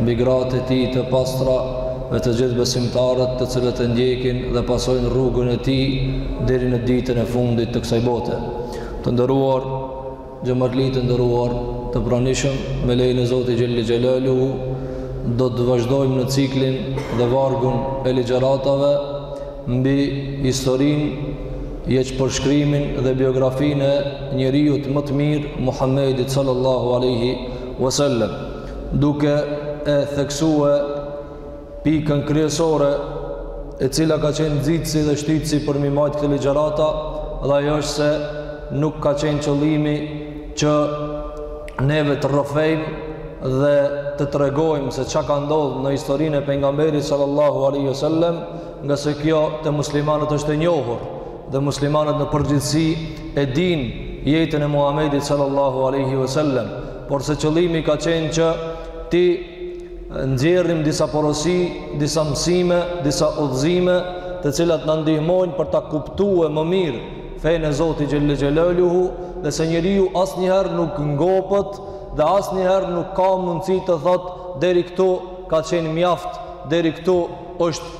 mbi gratë e tij të pastra dhe të gjithë besimtarët të cilët e ndjekin dhe pasojnë rrugën e tij deri në ditën e fundit të kësaj bote. Të nderuar xhematli të nderuar të pranishëm me lejen e Zotit Xhelle Xhelaluhu do të vazhdojmë në ciklin dhe vargun e ligjëratave mbi historinë, jetëpërshkrimin dhe biografinë e njeriut më të mirë Muhammedit sallallahu aleyhi wasallam duke e theksue pikën kryesore e cila ka qenë nxitësi dhe shtytësi për m'i majtë këto ligjërata dhe ai është se nuk ka qenë qëllimi që neve të rrëfejmë dhe të tregojmë se ça ka ndodhë në historinë e pengamberit sallallahu aleyhi sallem ngase kjo te muslimanët është e njohur dhe muslimanët në përgjithësi e dinë jetën e Muhammedit sallallahu aleyhi sallem por se qëllimi ka qenë që t'i nxjerrim disa porosi, disa mësime, disa udhëzime, të cilat na ndihmojnë për ta kuptue më mirë fenë e Zotit Xhelle Xhelaluhu, dhe se njeriu asnjëherë nuk ngopet dhe asnjëherë nuk ka mundësi të thotë deri këtu ka qenë mjaft, deri këtu është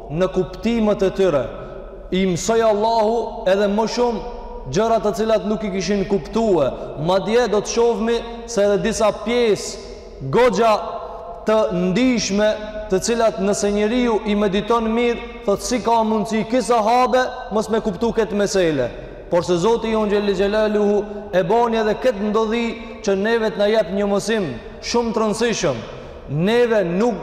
në kuptimet e tyre i mësoi Allahu edhe më shumë gjëra të cilat nuk i kishin kuptue madje do të shohmi se edhe disa pjesë goxha të ndijshme të cilat nëse njeriu i mediton mirë thotë si ka mundësi ky sahabe mos me kuptu këtë mesele por se Zoti jonë Xhelle Xhelaluhu e boni edhe këtë ndodhi që neve të na jep një mësim shumë të rëndësishëm Neve nuk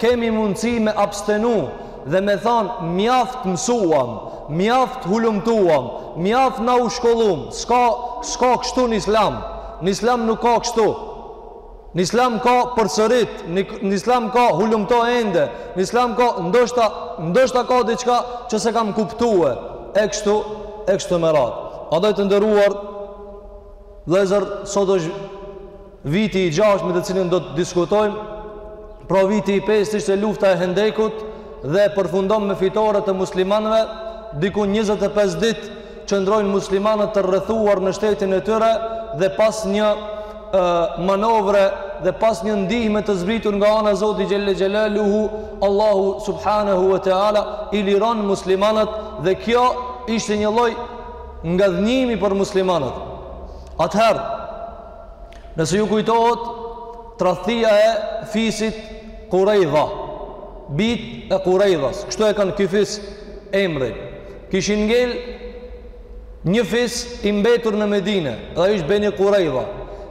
kemi mundësi me abstenu dhe me thanë mjaft mësuam, mjaft hulumtuam, mjaft na u shkollum, s'ka, s'ka kështu në islam, në islam nuk ka kështu, në islam ka përsërit, në islam ka hulumto ende, në islam ka ndoshta, ndoshta ka diçka që s'e kam kuptue, e kështu, e kështu me radhë. Andaj të nderuar vëllezër, sot është Viti i gjashtë me të cilin do të diskutojmë, pra viti i pestë ishte lufta e Hendekut dhe përfundon me fitore të muslimanëve, diku 25 ditë qëndrojnë muslimanët të rrethuar në shtetin e tyre dhe pas një e, manovre dhe pas një ndihme të zbritur nga ana e Zotit Xhelle Xhelaluhu Allahu Subhanehu ue Teala i liron muslimanët dhe kjo ishte një lloj ngadhnimi për muslimanët atëherë Nëse ju kujtohet tradhtia e fisit Qurayza, bit e Qurayzas. Kështu e kanë ky fis emrin. Kishin ngel një fis i mbetur në Medinë, dhe ai ishte Beni Qurayza,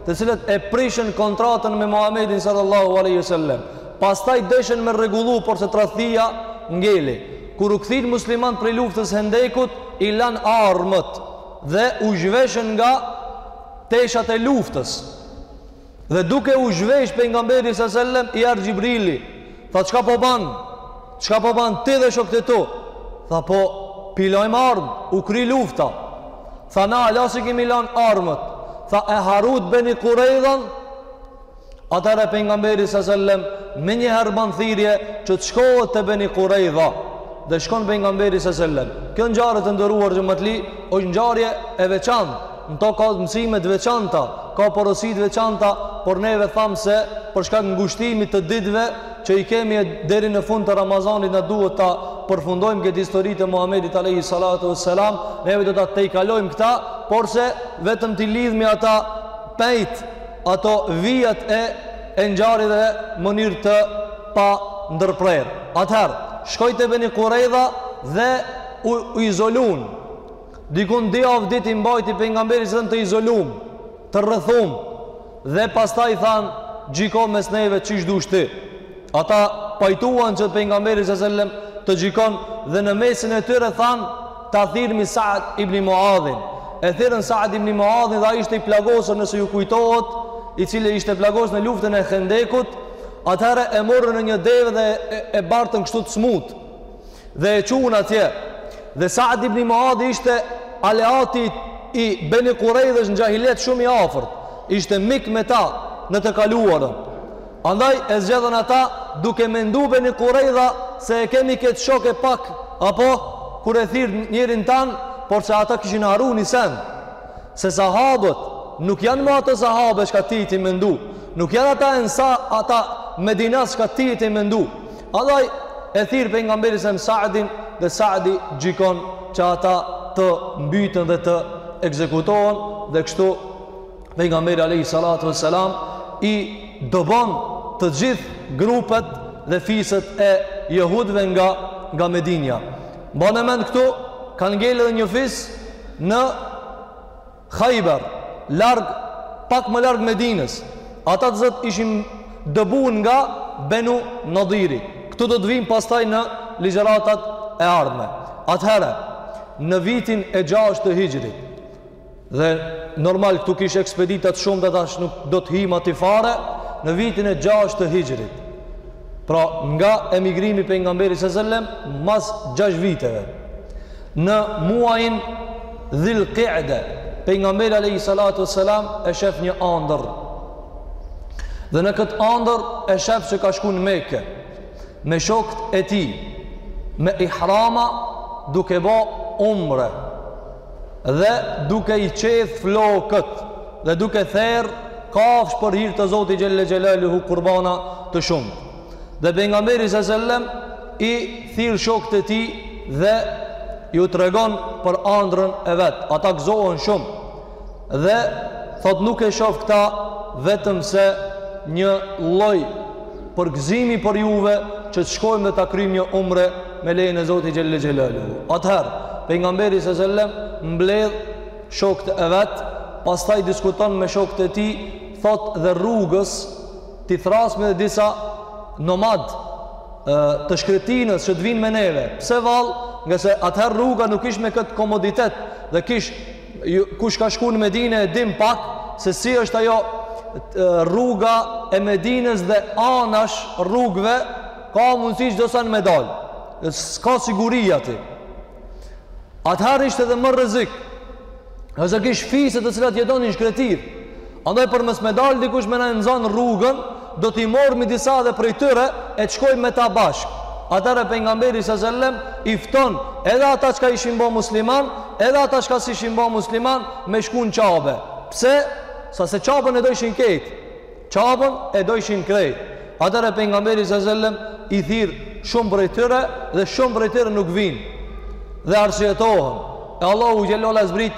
të cilët e prishën kontratën me Muhamedit sallallahu alaihi wasallam. Pastaj dëshën me rregullu, por se tradhtia ngeli. Kur u kthin musliman prej luftës Hendekut, i lanë armët dhe u zhveshën nga teshat e luftës dhe duke u zhvesh pejgamberi sa selam i ardh Xhibrili tha çka po ban çka po ban ti dhe shokët e tu tha po i lojmë armët u kri lufta tha na ala s'i kemi lan armët tha e harrut beni kurejdhan Atëherë pejgamberi sa selam menjëherë ban thirrje që të shkohet te Beni Kurajza. Dhe shkon pejgamberi sa selam. Kjo ngjarje të nderuar xhamatli është ngjarje e veçantë. Në to ka mësime të veçanta, ka porosi të veçanta, por neve thamë se për shkak ngushtimit të ditëve që i kemi deri në fund të Ramazanit na duhet ta përfundojmë këtë histori të Muhamedit alayhi salatu wassalam, neve do ta tejkalojmë këta, porse vetëm t'i lidhmi ata pejtë ato vijat e e ngjarjeve në mënyrë të pandërprerë. Atëherë, shkoi te Beni Kurejdha dhe u, u izolun. Dikun dy javë ditë i mbajti pejgamberi sa të izolum, të rrethum. Dhe pastaj thanë, gjiko mes neve qish dush ti. Ata pajtuan që pejgamberi sa selam të gjykon dhe në mesin e tyre thanë ta thirrmi Sa'd ibn Mu'adhin. E thirrën Sa'd ibn Mu'adhin dhe ai ishte i plagosur nëse ju kujtohet, i cili ishte plagosur në luftën e Hendekut, atëherë e morën në një deve dhe e, e bartën kështu të smut dhe e çuan atje. Dhe Sa'd ibn Mu'adhi ishte aleati i Beni Kurejdhës në xhahilijet shumë i afërt. Ishte mik me ta në të kaluarën. Andaj e zgjedhën ata duke mendu beni Kurejdha se e kemi këtë shok e pak apo kur e thirr njerin tan, por se ata kishin harru një sen. Se sahabët nuk janë më ato sahabe çka ti je tu mendu. Nuk janë ata ensa ata medinas çka ti je tu mendu. Andaj e thirr pejgamberi sa Sa'din dhe Sa'di gjikon që ata të mbyten dhe të ekzekutohen dhe kështu Pejgamberi alayhi salatu wassalam i dëbon të gjithë grupet dhe fiset e jehudëve nga nga Medinja. Mbane mend këtu kanë ngel edhe një fis në Hajber, larg pak më larg Medinës. Ata të cilët ishin dëbuar nga Benu Nadiri. Këtu do të vijmë pastaj në ligjëratat e ardhme. Atëherë, në vitin e 6 të Hixhrit, dhe normal këtu kish ekspeditat shumë dhe tash nuk do të hijmë aty fare në vitin e 6 të hixhrit pra nga emigrimi i pejgamberit sa selem mas 6 viteve në muajin dhil qe'de pejgamberi alejhi salatu ve selam e shef një andër dhe në këtë andër e shef që ka shku në Meke me shokët e tij me ihrama duke ba umre dhe duke i qeth flokët dhe duke therr kafshë për hir të Zotit xhele xhelaluhu kurbana të shumtë dhe pejgamberi sa selem i thirr shokët e tij dhe ju tregon për andrën e vet ata gëzohen shumë dhe thotë nuk e shof këta vetëm se një lloj përgëzimi për juve që të shkojmë dhe të kryjmë një umre me lejën e Zotit xhele xhelaluhu atëherë pejgamberi sa selem mbledh shokët e vet pastaj diskuton me shokët e tij thotë dhe rrugës t'i thrrasmi edhe disa nomad të shkretinës që të vijnë me neve pse vallë ngase atëherë rruga nuk ish me këtë komoditet dhe kish Kush ka shku në Medine e din pak se si është ajo rruga e Medinës dhe anash rrugve ka mundësi çdo send me dal. S'ka siguri aty. Atëherë ishte edhe më rrezik. Ngase kish fise të cilat jetonin në shkretirë, Andaj për mos me dal dikush me na nxan rrugën, do t'i morrmi disa edhe prej tyre e të shkojmë me ta bashkë. Atëherë pejgamberi sa selam i fton edhe ata çka ishin bo musliman, edhe ata çka s'ishin bo musliman me shku në Qabe. Pse? Ngase Qabën e dojshin krejt. Qabën e dojshin krejt. Atëherë pejgamberi sa selam i thirr shumë prej tyre dhe shumë prej tyre nuk vijnë dhe arsyetohen. E Allahu xhele ve ala zbrit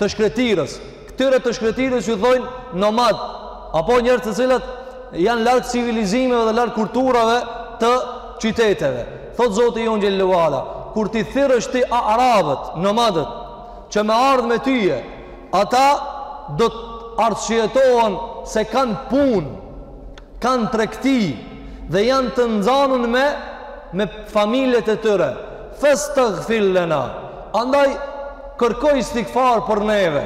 të shkretirës. Këtyre të shkretirës ju thojnë nomad, apo njerëz të cilët janë larg civilizimeve dhe larg kulturave të qyteteve. Thotë Zoti jonë xhele ve ala, kur t'i thirrësh ti arabët, nomadët, që me ardh me tyje, ata do të arsyetohen se kanë punë, kanë tregti dhe janë të nxanun me me familjet e tyre fastaghfir lana andaj kërko istighfar për neve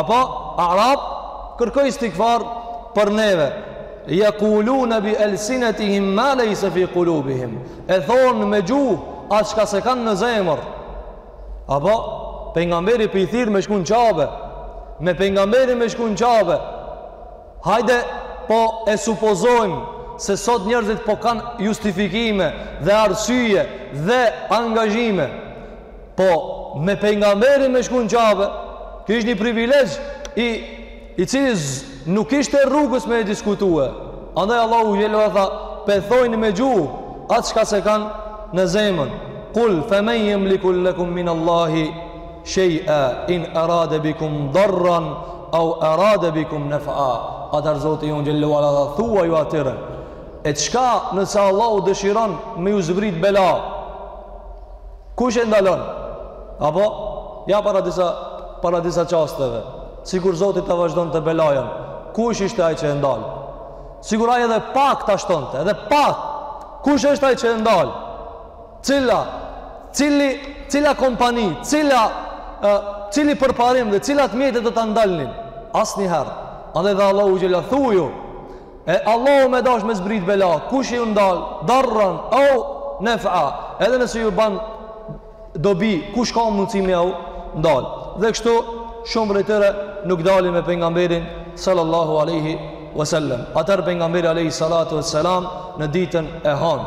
apo arab kërko istighfar për neve jakuluna bi alsinatihim ma laysa fi qulubihim e thonë me gjuhë atë çka s'e kanë në zemër apo pejgamberi po i thirr me shku në Qabe me pejgamberin me shku në Qabe Hajde po e supozojmë se sot njerëzit po kanë justifikime dhe arsye dhe angazhime. Po me pejgamberin me shku në Qabe, ky ishte një privilegj i i cili nuk ishte rrugës me e diskutue. Andaj Allahu xhele ala tha, po e thojnë me gjuhë atë çka s'e kanë në zemër. Kul femen yamliku lakum min Allahi shay'a in arada bikum darran aw arada bikum naf'a atëherë Zoti jonë xhele ala tha thuju ju atyre e çka nëse Allahu dëshiron me ju zbrit bela kush e ndalon apo ja para disa para disa çasteve sikur zoti ta vazhdonte belajen kush ishte ai që e ndal sikur ai edhe pak ta shtonte edhe pak kush është ai që e ndal Cila, cili, cila kompani, cila, e, cili përparim dhe cilat mjete do ta ndalnin? Asnjëherë. Andaj dhe Allahu xhele ala, thuju, e Allahu me dash me zbrit bela, kush ju ndal, darran, au, nefa, edhe nëse ju ban dobi, kush ka mundësi me jau ndal. Dhe kështu, shumë prej tyre nuk dali me pejgamberin, sallallahu aleyhi wasallam. Atëherë pejgamberi aleyhi salatu wasallam, në ditën e hanë.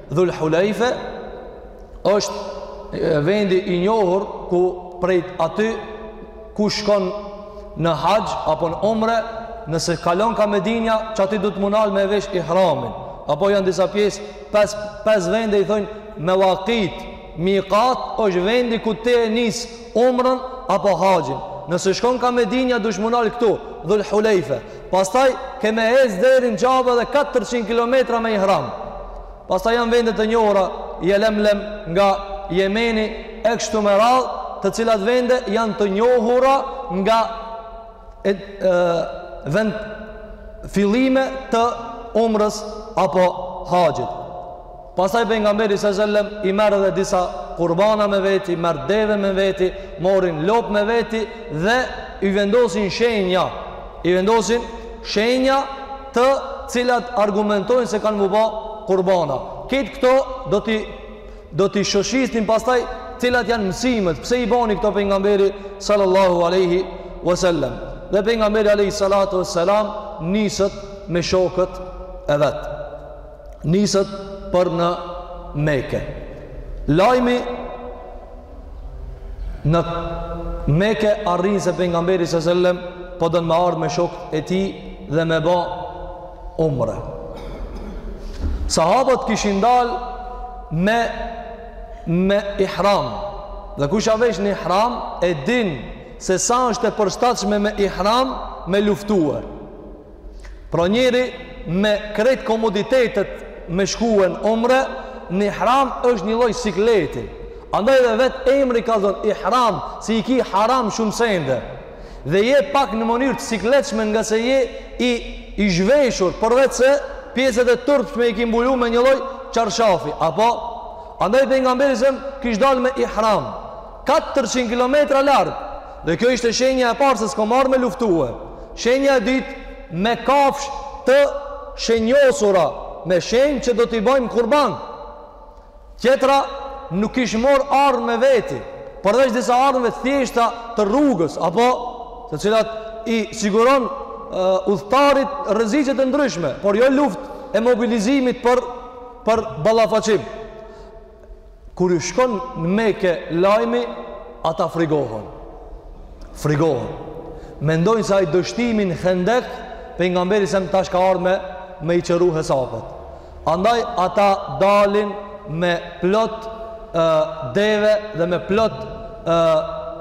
Dhul Hulejfe është vendi i njohur ku prej aty kush shkon në haxh apo në umre nëse kalon ka Medinja që aty duhet mu nal me vesh ihramin apo janë disa pjesë pes, pes vende i thojnë mevakit, mikat është vendi ku ti e nis umrën apo haxhin nëse shkon ka Medinja duhesh mu nal këtu Dhul Hulejfe Pastaj ke me ecë deri në Qabe edhe 400 kilometra me ihram. Pastaj janë vende të njohura, Jelemlem nga Jemeni e kështu me radhë, të cilat vende janë të njohura nga e, e, vend fillime të umrës apo haxhit. Pastaj pejgamberi salasellem i merr edhe disa kurbana me veti, merr deve me veti, morrin lopë me veti dhe i vendosin shenja, i vendosin shenja të cilat argumentojnë se kanë mu ba kurbana. Krejt këto do t'i do t'i shoshisim pastaj cilat janë mësimet, pse i bani këto pejgamberi sallallahu alaihi wasallam. Dhe pejgamberi alaihi salatu wassalam niset me shokët e vet. nisët për në Mekë. Lajmi në Mekë arrin se pejgamberi sallallahu alajhi wasallam po don me ardhë me shokët e tij dhe me ba umre. Sahabët kishin dal me me ihram. Dhe kush a veshë në ihram e din se sa është e përshtatshme me ihram me luftuar. Pra njeri me krejt komoditetet me shku në umre, në ihram është një lloj sikleti. Andaj dhe vetë emri ka zanë ihram, si i ki haram shumë sende. Dhe je pak në mënyrë të sikletshme ngase je i, i zhveshur, përveç se pjesët e turpshme i ki mbulu me një lloj çarshafi. Apo? Andaj pejgamberi a.s. kish dalë me ihram. Katërqind kilometra larg. Dhe kjo ishte shenja e parë se s'kam ardhë me luftue. Shenja e dytë me kafshë të shenjosura, me shenjë që do t'i bajmë kurban. Tjetra nuk kishin marrë armë me veti, përveç disa armëve të thjeshta të rrugës, apo të cilat i siguron e, udhëtarit rreziqet e ndryshme, por jo luftë e mobilizimit për për ballafaqim. kur ju shkon në Mekë lajmi, ata frigohen. Frigohen. Mendojnë se ai dështimi në Hendek, pejgamberi a.s. tash ka ardhë me, me i qëru hesapet. Andaj, ata dalin me plot e, deve dhe me plot e,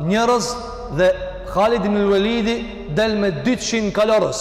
njerëz dhe Halid ibn Velidi del me 200 kalorës.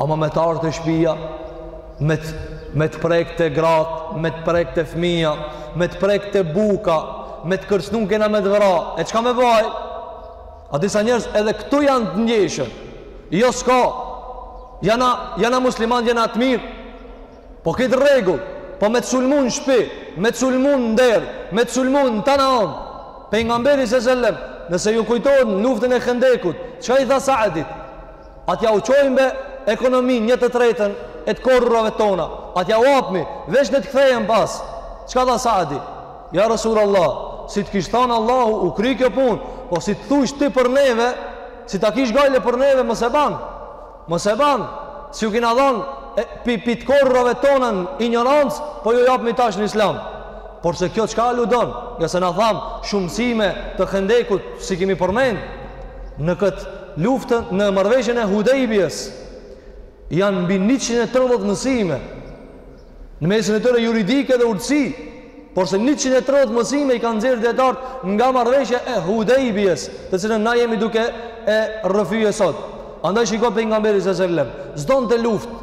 ama me të ardhë te shpia, me të, me të prek te gratë, me të prek te fmija, me të prek te buka, me të kërcnu kena me të vra, e çka me ba? A disa njerëz edhe këtu janë të ndjeshëm, jo s'ka, janë, janë muslimanë, janë të mirë, po ket rregull, po me të sulmu në shpi, me të sulmu në nder, me të sulmu në tana anët, pejgamberi a.s., nëse ju kujtohet luftën e Hendekut, çka i tha Saadit? A t'jau çojmë be ekonominë një të tretën e të korrurave tona. A t'jau apmi, veç le të kthehen pas. Çka tha Saadi? Ja Rasul Allah, si të kish thanë Allahu, u kry kjo punë, po si të thush ti për neve, si ta kish gajle për neve, mos e ban. Mos e ban, s'ju kina dhanë, e, pi, pi të korrurave tona n'injorancë, po ju japmi tash në islam. Porse kjo çka aludon, ngase na thamë shumë mësime të Hendekut, s'i kemi përmendë, në këtë luftën në marrëveshjen e Hudejbijes janë mbi 130 mësime në mesin e tyre juridike dhe urtësi porse 130 mësime i kanë nxjerrë dijetarët nga marrëveshja e Hudejbijes të cilën na jemi duke e rrëfye sot andaj shiko pejgamberi a.s. s'donte luftë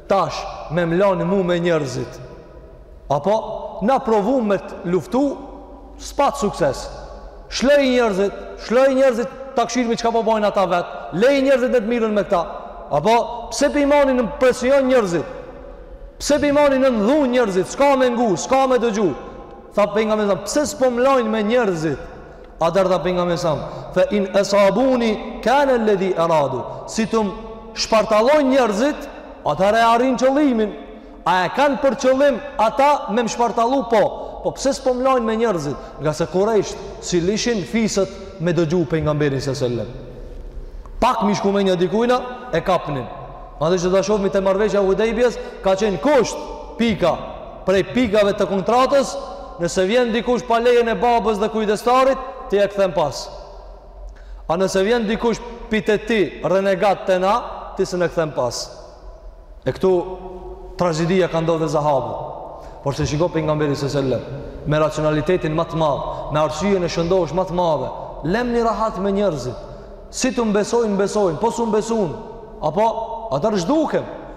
tash me më lanë mu me njerëzit apo na provu me të luftu s'pat sukses shlej njerëzit shlej njerëzit ta kshyrmi çka po bojnë ata vet lej njerëzit ne të mirren me këta apo pse po i mani nën presion njerëzit pse po i mani nën dhunë njerëzit s'ka me ngu, s'ka me dëgju tha pejgamberi pse s'po më lajnë me njerëzit Atëherë tha pejgamberi sellem, fe in esabuni kane ledhi eradu, si të më shpartallojnë njerëzit, atëherë e arrijnë qëllimin, a e kanë për qëllim ata me më shpartallu, po, po pse s'po më lajnë me njerëzit, ngase kurejshët, s'i lishin fiset me dëgju pejgamberin se sellem. Pak m'i shku menja dikujna, e kapnin. Madje ç'do ta shofmi te marrëveshja e Hudejbijes, ka qenë kusht, pika, Prej pikave të kontratës, nëse vjen dikush pa lejen e babës dhe kujdestarit, ti e kthen pas. A nëse vjen dikush pi te ti, renegat te na, ti s'e na kthen pas. E këtu tragjedia ka ndodhë te sahabët. Por se shiko pejgamberi se sellem, me racionalitetin ma të madhe, me arsyen e shëndosh ma të madhe, lemni rahat me njerëzit, si të m'besojnë, m'besojnë, po s'u m'besun, apo, atëherë zhdukem,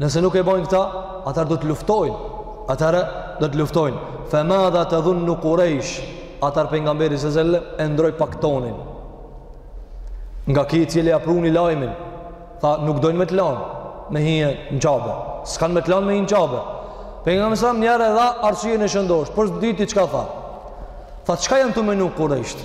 Nëse nuk e bojnë këta, atëherë do të luftojnë. Atëherë do të luftojnë. Fe madha tedhunnu kurejsh, atëherë pejgamberi se sellem, e ndrroi pak tonin. Nga ky i cili e pruni lajmin, tha nuk dojnë me të lanë, me hi në qabe. S'kanë me të lanë me hi në qabe. Pejgamberi sellem njëherë e dha arsyen e shëndosh, për së dyti çka tha. Tha çka janë tu menu kurejshët?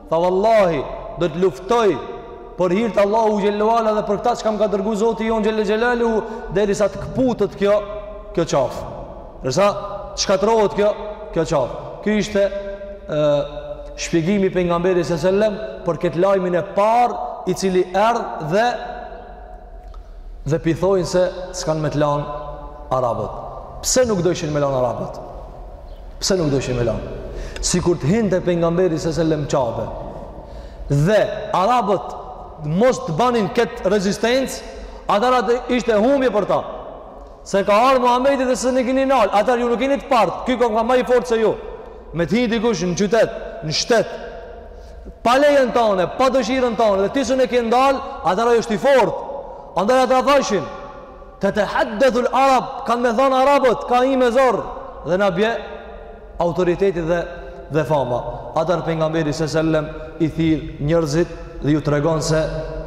Tha vallahi do të luftoj për hir të Allahut xhelle ue ala dhe për këtë çka m'ka dërgu Zoti jonë xhelle xhelaluhu derisa të këputet kjo kjo qafë. Derisa të shkatrrohet kjo kjo qafë. Ky ishte shpjegimi i pejgamberit sallallahu alajhi wasallam për këtë lajmin e parë i cili erdh dhe dhe po i thojnë se s'kanë me të lanë Arabët. Pse nuk dojshin me lanë Arabët? Pse nuk dojshin me lanë? Sikur të hinte pejgamberi se sellem në qabe. Dhe Arabët mos të banin këtë rezistencë, atëherë ajo ishte humbje për ta. Se ka ardh Muhammedi dhe s'un e kini nalë, atëherë ju nuk jini të parët, ky koka ma i fortë se ju. Me të hi dikush në qytet, në shtet, pa lejen tane, pa dëshirën tane, dhe ti s'un e ke ndalë, atëherë ai është i fortë. Andaj ata thashin, tetehaddethul arab, kanë me thanë arabët, ka hi me zor, dhe na bje autoriteti dhe, dhe fama. Atëherë pejgamberi se sellem, i thirr njerëzit dhe ju tregon se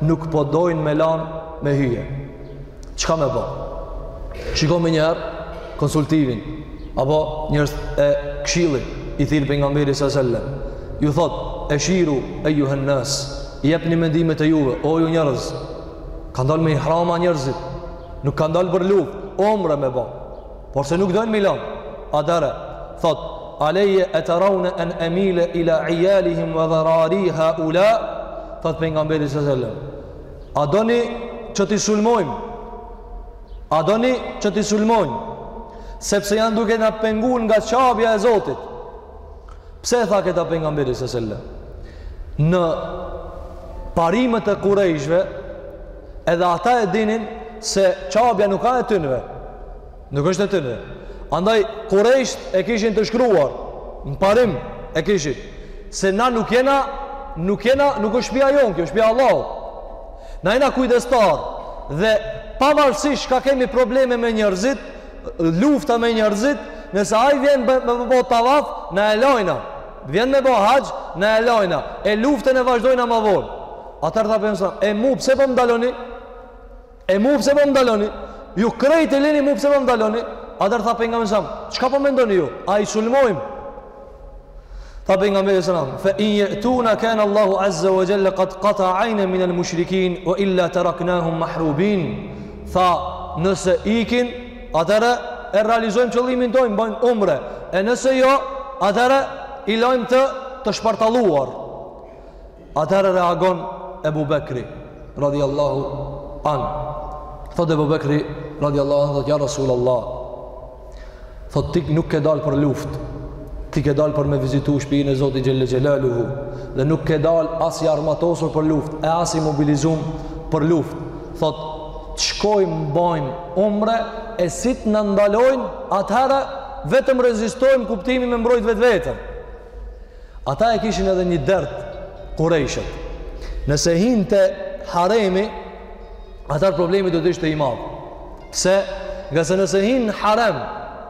nuk po dojnë me lanë me hyje. Çka me bë? Shiko menjëherë konsultimin apo njerëzit e këshillit i thirr pejgamberi sa selem. Ju thot eshiru ejjuhen-nas, jepni mendimet e juve, o ju njerëz. Kena dal me ihrama njerëzit. Nuk kena dal për luftë, omre me bë. Por se nuk dojn me na lan. Atëherë thot alejje e teraune en emile ila ijalihim ve dherari haula Thot pejgamberi sa selem A doni që t'i sulmojmë? A doni që t'i sulmojmë? Sepse janë duke na pengu nga qabja e Zotit. Pse e tha këtë pejgamberi sa selem? Në parimet e kurejshve, edhe ata e dinin se qabja nuk a e tynve. Nuk është e tyne. Andaj Kurejsht e kishin të shkruar në parim e kishin se na nuk jena nuk jena nuk është shpia jonë kjo është shpia e Allahut. Na jena kujdestar dhe pavarësisht çka kemi probleme me njerëzit, lufta me njerëzit, nëse ai vjen me bë tavaf, na e lajna. Vjen me bë haxh, na e lajna. E luftën e vazhdojna më vonë. Atëherë tha pejgamberi, e mu pse po më ndaloni? E mu pse po ndaloni? Ju krejt e lini mu pse po ndaloni? Atëherë tha pejgamberi sa selem, çka po mendoni ju? A i sulmojmë? Tha pejgamberi sa selem, fe in je'tuna kane Allahu azze ve xhel-le kad kataa ajnen minel mushrikin, ve il-la tereknahum mahrubin. Tha, nëse ikin, atëherë e realizojmë qëllimin tonë, bëjmë umre. E nëse jo, atëherë i lojmë të, të shpartalluar. Atëherë reagon Ebu Bekri, radiallahu anë. Thot Ebu Bekri, radiallahu anë, thot, ja Rasul Allah, thot, ti nuk ke dalë për luft, ti ke dalë për me vizitu shpijën e Zotit xhel-le xhelaluhu, dhe nuk ke dalë as i armatosur për luft, e as i mobilizum për luft. Thot, të shkojmë bajmë umre, e si të na ndalojnë, atëherë vetëm rezistojmë kuptimi me mbrojt vetveten. Ata e kishin edhe një dert kurejshet. Nëse hinë te haremi, atëherë problemi do të ishte i madh. Se, ngase nëse hinë në harem,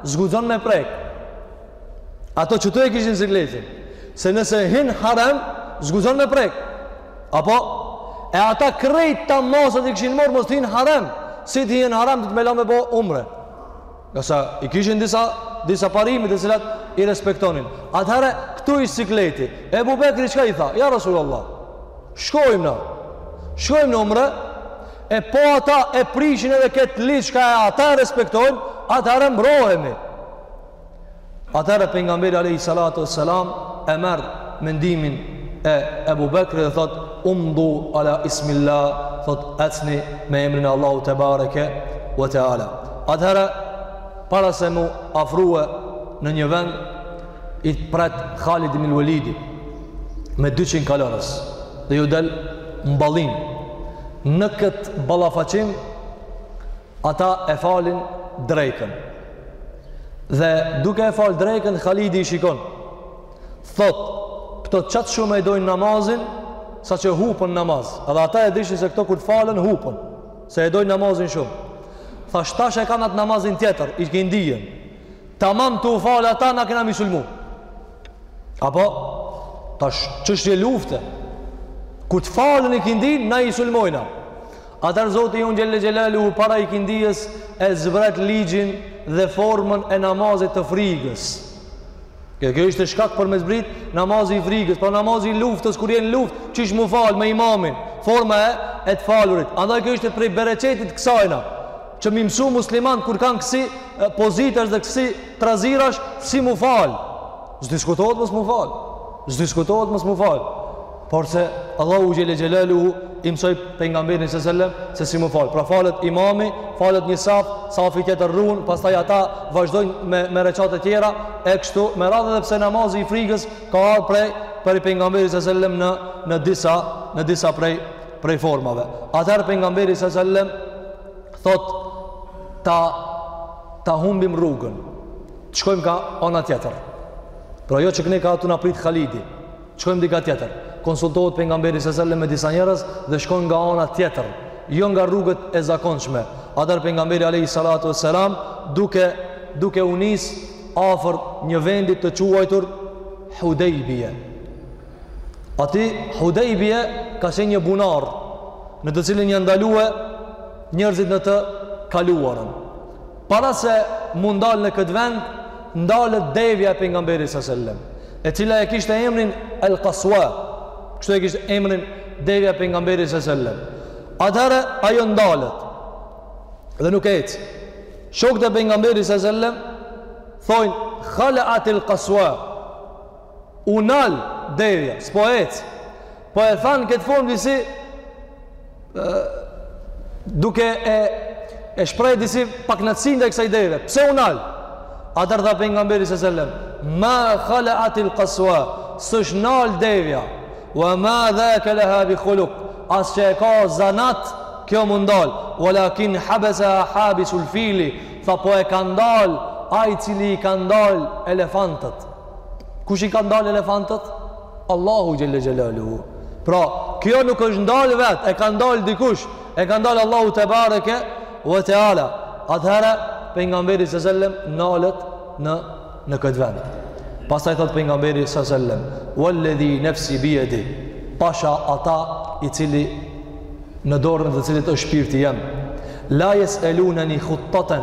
s'guxon me prek. Ata që këtu e kishin sikletin. Se nëse hinë harem, s'guxon me prek. Apo, e ata krejt masat i kishin marrë, mos të hinë harem. Si të hinë harem, duhet me la me bo umre. Ngase i kishin disa, disa parime të cilat i respektonin. Atëherë, këtu ish sikleti. Ebu Bekri çka i tha? Ja Rasul Allah, shkojmë na, shkojmë në umre, e po ata e prishin edhe këtë ligj çka ata e respektojnë, atëherë mbrohemi. Atëherë pejgamberi alejhi salatu ve selam e merr mendimin e Ebu Bekrit dhe thot umdu ala ismillah thot ecni me emrin e Allahut tebareke ve teala atëherë para se mu afrua në një vend i pret Halid ibn Velidi me 200 kalorës dhe ju del n'ballë në këtë ballafaqim Ata e falin drekën. Dhe duke e fal drekën, Halidi i shikon. Thot, këto qatë shumë e dojnë namazin, saqë hupin namaz. Edhe ata e dishin se këto kur të falen, hupin. Se e dojnë namazin shumë. Tha, tash e kanë atë namazin tjetër, ikindinë. Tamam tu u falë ata, na kena m'i sulmu. Apo, tash, çështje lufte. Kur të falen ikindinë, na i sulmojna. Atëherë Zoti jonë xhele xhelaluhu para ikindisë e zbret ligjin dhe formën e namazit të frigës. Kjo, kjo ishte shkak për me zbrit namazi i frigës, pra namazi i luftës, kur je n'luftë, qysh m'u falë me imamin, forma e, e të falurit. Andaj kjo ishte prej bereqetit t'kësajna, që m'i mësu muslimanët kur kanë kësi pozitash dhe kësi trazirash, si m'u falë. S'diskutohet mos m'u falë. S'diskutohet mos m'u falë. por se Allahu xhele xhelaluhu i mësoi pejgamberin sallallahu alajhi wasallam se si m'u fal. Pra falet imami, falet një saf, safi tjetër run, pastaj ata vazhdojnë me me reqate tjera e kështu me radhë edhe pse namazi i frigës ka ardh prej prej pejgamberit sallallahu alajhi wasallam në në disa në disa prej prej formave. Atëherë pejgamberi sallallahu alajhi wasallam thot ta ta humbim rrugën. Të shkojmë ka ana tjetër. Pra jo që këne ka â tu na prit Halidi, Shkojmë dika tjetër. Konsultohet pejgamberi sallallahu alajhi wasallam me disa njerëz dhe shkon nga ana tjetër, jo nga rrugët e zakonshme. Atëherë pejgamberi alejhi salatu ve selam duke duke u nis afër një vendi të quajtur Hudejbije. Aty Hudejbije ka qenë një bunar në të cilin janë ndalue njerëzit në të kaluarën. Para se m'u ndalë në këtë vend, ndalet devja e pejgamberit sa selam, e cila e kishte emrin El Kasva. Kështu e kishte emrin devja e pejgamberit sa selam. Atëherë ajo ndalet dhe nuk ecë. Shokët e pejgamberit sa selam thojnë Hala'atil Kasva. U nal devja, s'po ec. Po e thonë këtë formë disi e, duke e, e shprej disi paknaqsinë ndaj kësaj deve. Pse u nal? Atëherë tha pejgamberi sa sellem. Ma khaleatil kasua, s'ësht nal devja. Wa ma dhake leha bi khuluk, as që e ka zanat, kjo m'u ndal. Wa lakin habesa habisul fili, tha po e ka ndal, ai cili i ka ndal elefantët. Kush i ka ndalë elefantët? Allahu xhel-le xhelaluhu. Pra, kjo nuk është ndalë vetë, e ka ndalë dikush, e ka ndalë Allahu tebareke ve teala. Atëherë, pejgamberi sa sellem, nalet në, në këtë vend. Pastaj thotë pejgamberi sa sellem, velledhi nefsi bijedihi, pasha atë i cili në dorën të cilit është shpirti jem. La jes'eluneni khuttaten,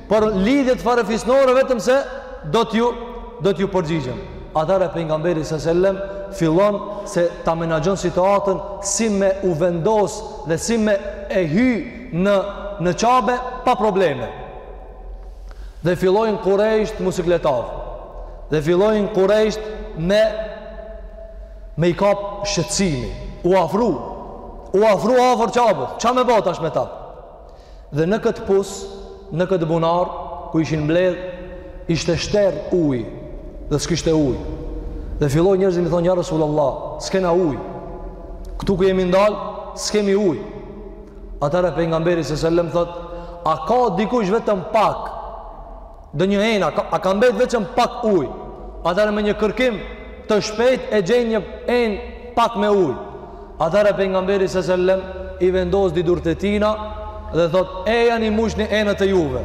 por lidhjet farefisnore vetëm se do t'ju do t'ju përgjigjem. Atëherë pejgamberi sa sellem fillon që ta menaxhon situatën si me u vendos dhe si me e hy në në Qabe pa probleme. Dhe fillojnë kurejshët m'u sikletos. Dhe fillojnë kurejshët me me i kap shqetësimi. U afru, u afru afër Qabës. Qa me bo tash me ta? Dhe në këtë pus, në këtë bunar, ku ishin mbledh, ishte shter uj, dhe s'kishte uj. Dhe fillojnë njerëzit me i thonë, ja Resulallah, s'kena uj. Këtu ku jemi ndalë, s'kemi uj. Atëherë pejgamberi sa sellem thot, a ka dikush vetëm pak, Ndonjë enë, a ka, a ka mbet veçëm pak ujë, atëherë me një kërkim të shpejtë e gjejnë një enë pak me ujë. Atëherë pejgamberi sa sellem i vendos dy durt e tina dhe thotë, ejani mushni enët e juaja.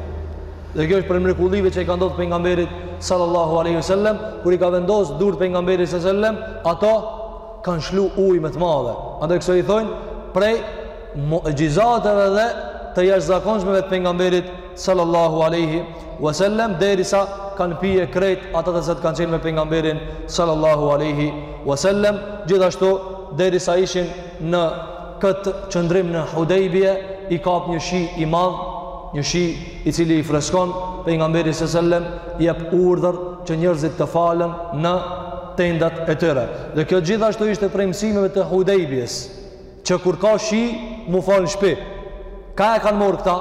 Dhe kjo është prej mrekullive që i ka ndodhur pejgamberit sallallahu alaihi wasallam, kur i ka vendos durt pejgamberi sa sellem, ato kanë shlu ujë me të madhe. Andaj këso i thonë prej muxhizateve dhe të jashtëzakonshmeve të pejgamberit sallallahu alaihi wasallam derisa kanë pije krejt ata sa që kanë qenë me pejgamberin sallallahu alaihi wasallam gjithashtu derisa ishin në këtë qëndrim në Hudejbie i kap një shi i madh, një shi i cili i freskon pejgamberi sallallahu alaihi wasallam jep urdhër që njerëzit të falen në tendat e tyre dhe kjo gjithashtu ishte prej mësimeve të Hudejbies Që kur ka shi mu fal në shpi. Ka e kanë marrë këta?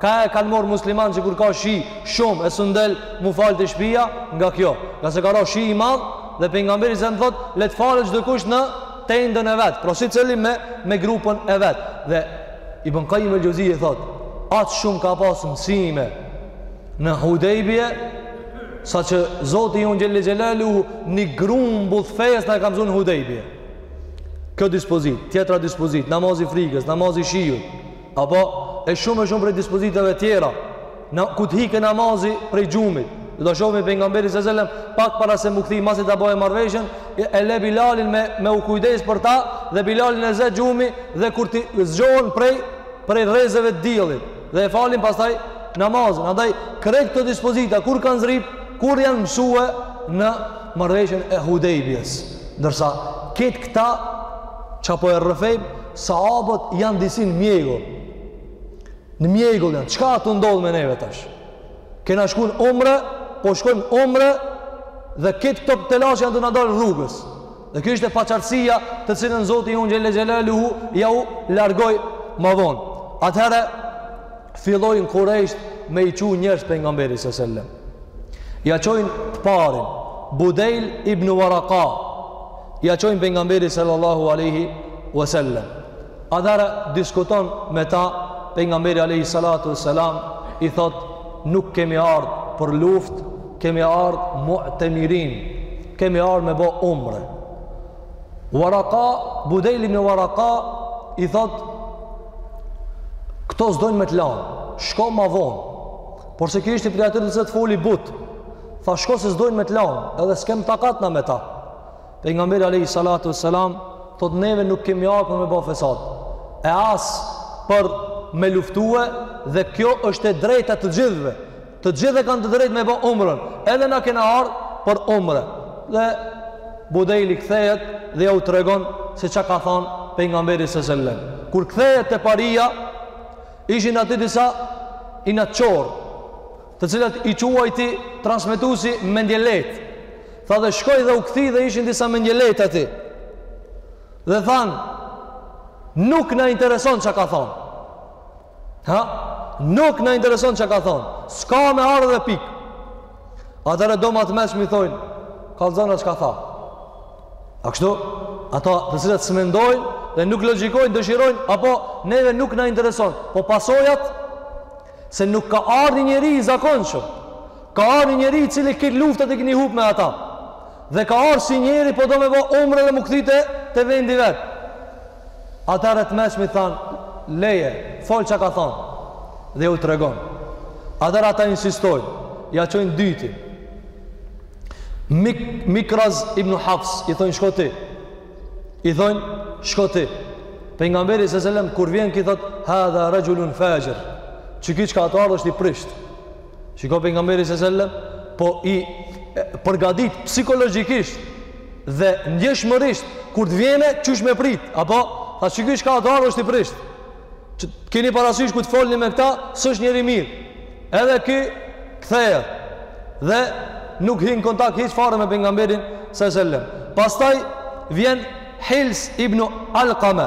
Ka e kanë marrë muslimanët që kur ka shi shumë e s'un del mu fal te shpia nga kjo. Nga se ka ra shi i madh dhe pejgamberi sellem thot le të falet çdokush në tendën e vetë. Pra secili me, me grupën e vetë. Dhe Ibn Kajjim el Xhevzije thot aq shumë ka pasë mësime në hudejbje sa që Zoti jonë xhele xhelaluhu një grumbull fesë na e ka mësu në hudejbje. Kjo dispozit, tjetra dispozit, namazi i frikës, namazi i shiut, apo e shumë e shumë prej dispoziteve tjera, kur të hike namazi prej gjumit, do ta shohmi pejgamberi sellem, pak para se mu kthi, masi ta bojë marrëveshjen, e le Bilalin me, me u kujdes për ta, dhe Bilalin e zë gjumi, dhe kur të zgjohen prej, prej rrezeve të diellit, dhe e falin pastaj namazin, andaj krejt këto dispozita, kur kanë zbrit, kur janë mësue në marrëveshjen e Hudejbjes, ndërsa ketë këta çka po e rrëfejmë, sahabët janë disi në mjegull. Në mjegull janë. Çka a tu ndodhë me neve tash? Kena shku në umre, po shkojmë umre, dhe ketë këto telashe janë tu na dalë rrugës. Dhe kjo ishte paqartësia të cilën Zoti jonë xhele xhelaluhu, ja u largoi ma vonë. Atëherë, fillojnë kurejshët me i çu njerëz pejgamberit sallallahu aleyhi wa sellem. Ja çojnë të parin, Budejl ibn Varaka, ja çojnë pejgamberit sallallahu aleyhi wa sellem. Atëherë diskuton me ta pejgamberi aleyhi salatu wa sallam, i thot nuk kemi ardhë për luft, kemi ardhë mutemirin, kemi ardhë me bo umre. Varaka, Budejl ibn Varaka, i thot Këto s'dojnë me të lanë, shko ma vonë. Por se kjo ishte prej atyre të cilët foli butë. Tha shko se s'dojnë me të lanë, edhe s'kem takat na me ta. Pejgamberi alejhi salatu wasselam, thot neve nuk kemi ardh me bo fesat. E as për me luftue dhe kjo është e drejta të gjithve. Të gjithë e kanë të drejtë me bë umrën. Edhe na kena ardhur për umre. Dhe Budejli kthehet dhe ja u tregon se çka ka thënë pejgamberi sallallahu alajhi wasallam. Kur kthehet te paria, ishin aty disa inatçorë, të cilët i quajti transmetuesi mendjelehtë. Tha dhe shkoi dhe u kthi dhe ishin disa mendjelehtë aty. Dhe than, nuk na intereson çka ka thënë. Ha? Nuk na intereson çka ka thonë. S'ka me ardh dhe pikë. Atëherë do ma të meçëm i thojnë, kallzona çka tha. A kështu? Ata të cilët s'mendojnë dhe nuk logjikojnë, dëshirojnë, apo neve nuk na intereson. Po pasojat, se nuk ka ardh një njeri i zakonshëm. Ka ardh një njeri i cili këto luftat i keni hup me ata. Dhe ka ardh si njeri po do me bo umre dhe mu kthi te vendi vet. Atëherë të meçmit thanë, Leje, fol çka ka thënë. Dhe ju tregon. Atëherë ata insistojnë, ja çojnë dyti. Mik, Mikraz ibn Hafs i thonë shko ti. I thonë shko ti. Pejgamberi sallallahu alajhi wasallam kur vjen ki thot hadha rajulun fajir. Që ki që ka ardhë është i prisht. Shiko pejgamberi sa selem, po i përgadit psikologjikisht dhe ndjeshmërisht kur të vjen qysh me prit, apo tha që ki që ka ardhë është i prisht. Që, kini parasysh kur të folni me këta, s'është njeri i mirë. Edhe ky kthehet dhe nuk hinë kontakt hiç fare me pejgamberin sa selem. Pastaj vjen Hils ibn Alkame.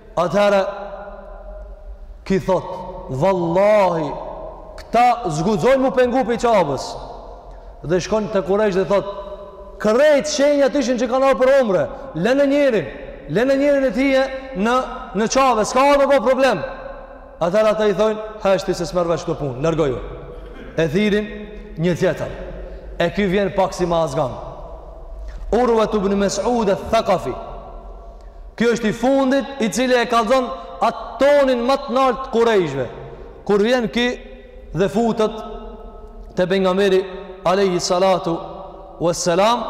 Atëherë, ki thot, vallahi, këta s'guxojnë m'u pengu prej Qabes. Dhe shkon te kurejsh dhe thot, krejt shenjat ishin që kanë ardhë për umre, lene njerin, lene njerin le t'hije në, në Qabe, s'ka ardhë për problem. Atëherë ata i thonë, heshti se s'merr vesh këtë punë, largoju. E thirin një tjetër. E ky vjen pak si ma azgan. Urwa ibn Mas'ud al-Thaqafi. Ky është i fundit i cili e kallzon atë tonin ma të nartë të kurajshëve. Kur vjen ky dhe futet te pejgamberi alayhi salatu wassalam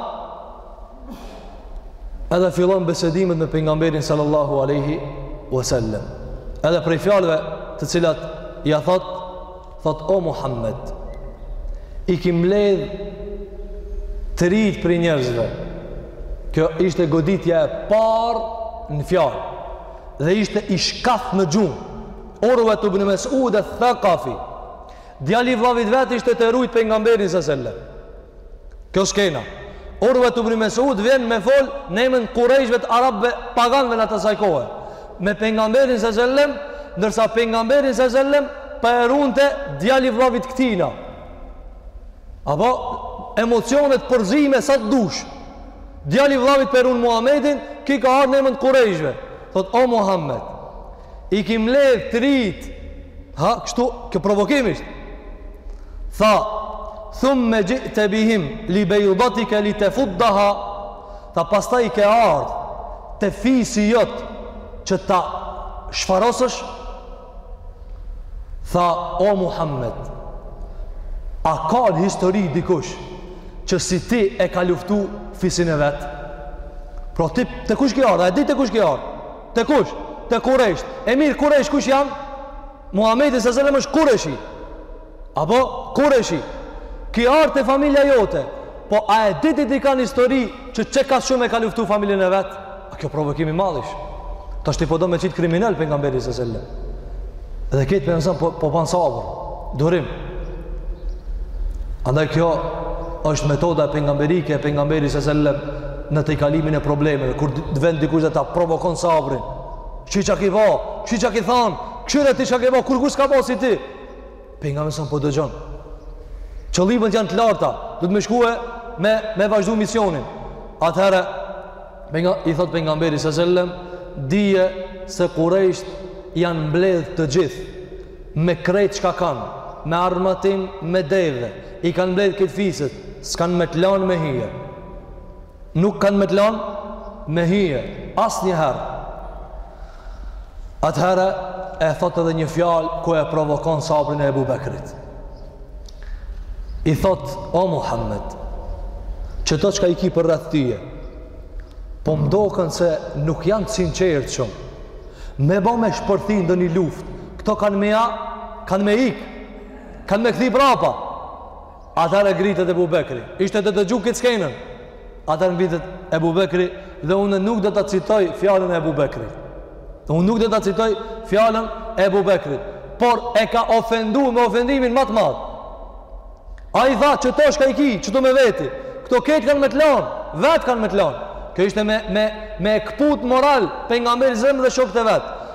edhe fillon besedimet me pejgamberin sallallahu alaihi wasallam. Edhe prej fjalëve të cilat ja thot, thot o Muhammed, i ki mledh të rit prej njerëzve. Kjo ishte goditja e parë në fjalë dhe ishte i shkath në gjuhë. Urwet ibn Mes'ud al-Thaqafi. Djali i vllavit vet ishte tu e rujt pejgamberin sa selam. Kjo skena. Urwet ibn Mes'ud vjen me fol në emër të Kurajshëve të arabëve paganëve në atë asaj kohe. Me pejgamberin sa selam, ndërsa pejgamberin sa selam po e runte djali i vllavit këtina. Apo emocionet përzime sa të dush. Djali i vllavit po e run Muhamedin, ki ka ardhur në emër të Kurajshëve. Thot o Muhammed, i ki mledh të rit ha kështu kjo provokim ishte tha thumme xhi'te bihim li bejdatike li tefuddaha tha pastaj ke ardhë te fisi jot që ta shfarosësh tha o Muhammed a ka në histori dikush që si ti e ka luftu fisin e vetë pra ti te kush ke ardhë a e di te kush ke ardhë Te kush? Te kurejsht. E mirë, kurejsht kush janë? Muhammedi se selem është kurejshi. A po, kurejshi. Ki ardh te familja jote. Po, a e di ti dikan në histori që qekaq shumë e ka luftu familjen e vet? A kjo provokim i madh ish? Tashti po do me qitë kriminal pejgamberin se selem. Dhe këtë pejgamberi se selem po, po ban sabër, durim. Andaj kjo është metoda e pejgamberike e pejgamberit se selem në tejkalimin e problemeve, kur të vjen dikush dhe ta provokon sabrin. Kqyr çka ki bo, kqyr çka ki thonë, kqyre ti çka ki bo, kurkush s'ka bo si ti? Pejgamberi se selem po dëgjon. Qëllimet janë të larta, do të me shkue me, me vazhdu misionin. Atëherë, I thot pejgamberit se selem, dije se kurejsht janë mbledh të gjithë me krejt çka kanë, me armatim, me deve. I kanë mbledh krejt fiset, s'kan me të lanë me hije. Nuk kanë me të lanë me hije asnjëherë. Atëherë e thot edhe një fjalë ku e provokon sabrin e Ebu Bekrit. I thot, o Muhammed, qeto çka i ki përreth teje, po m'doken se nuk janë të sinqertë shumë. Me bo me shpërthi ndonjë luftë, këto kanë me ja, kanë me ikë, kanë me kthi prapa. Atëherë ngritet Ebu Bekri. Ishte tu dëgju këtë skenën. Atëherë ngritet Ebu Bekri dhe unë nuk do ta citoj fjalën e Ebu Bekrit. Dhe unë nuk do ta citoj fjalën e Ebu Bekrit. Por e ka ofendu me ofendimin ma të madh. Ai tha qeto çka i ki, qeto me veti. Këto krejt kanë me të lanë, vetë kanë me të lanë. Kjo ishte me, me, me këput moral pejgamberit se selem dhe shokët e vet.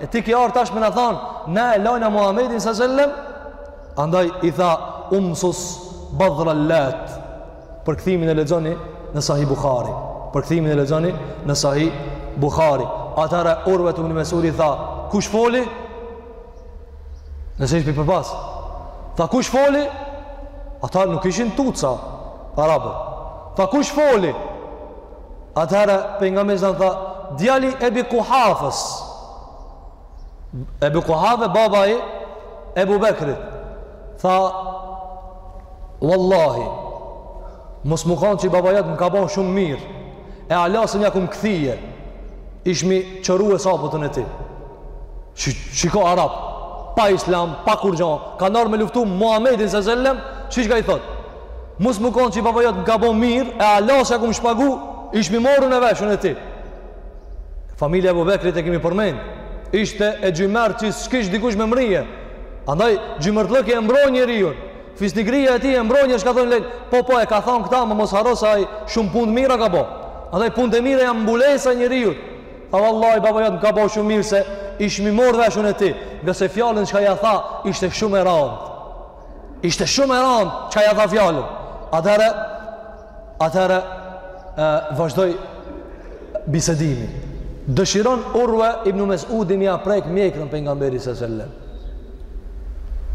E ti ke ardhur tash me na thon, ne e lajna Muhamedin sallallahu alaihi wasallam. Andaj i tha Umsus Badhral Lat përkthimin e lexoni në Sahih Buhari. Përkthimin e lexoni në Sahih Buhari. Atëherë Urve ibn Mes'udi tha, kush foli? Nëse ishte përpas. Tha kush foli? Ata nuk ishin tuca arabë. Tha kush foli? Atëherë pejgamberi sa tha, djali i Ebi Kuhafës. Ebi Kuhafe baba i Ebu Bekrit. Tha Wallahi mos me kanë që baba jot më ka ban shumë mirë. E ala s'ja kum kthie. Ishmi qëru hesapet unë e ti. Shiko arab, pa islam, pa kurgja, ka ardh me luftu Muhamedin sallallahu alajhi wasallam, shih çka i thotë. Mos me konë qi baba jot më ka bo mirë, e ala s'ja kum shpagu, ishë mi morën e veshën e ti. Familja e Ebu Bekrit e kemi përmenë, ishte e xhymert që s'kish dikush me mrije. Andaj, xhymertllëki e mbron njeriun, fisnikrija e tij e mbron njerin, shka thonë lejtë, po po e ka thonë këta, më mos harro se ai shumë punë t'mira ka bo. Andaj, punët e mira janë mbulesa e njeriut. Tha vallahi, baba jot më ka bo shumë mirë se ishë mi morë veshën e ti, ngase fjalën çka ja tha, ishte shumë e randë. Ishte shumë e rand çka ja tha fjalën. Atëherë atëherë vazhdoi bisedimi. Dëshiron Urwa ibn Mas'ud me ja prek mjekrën pejgamberit sallallahu alajhi wasallam.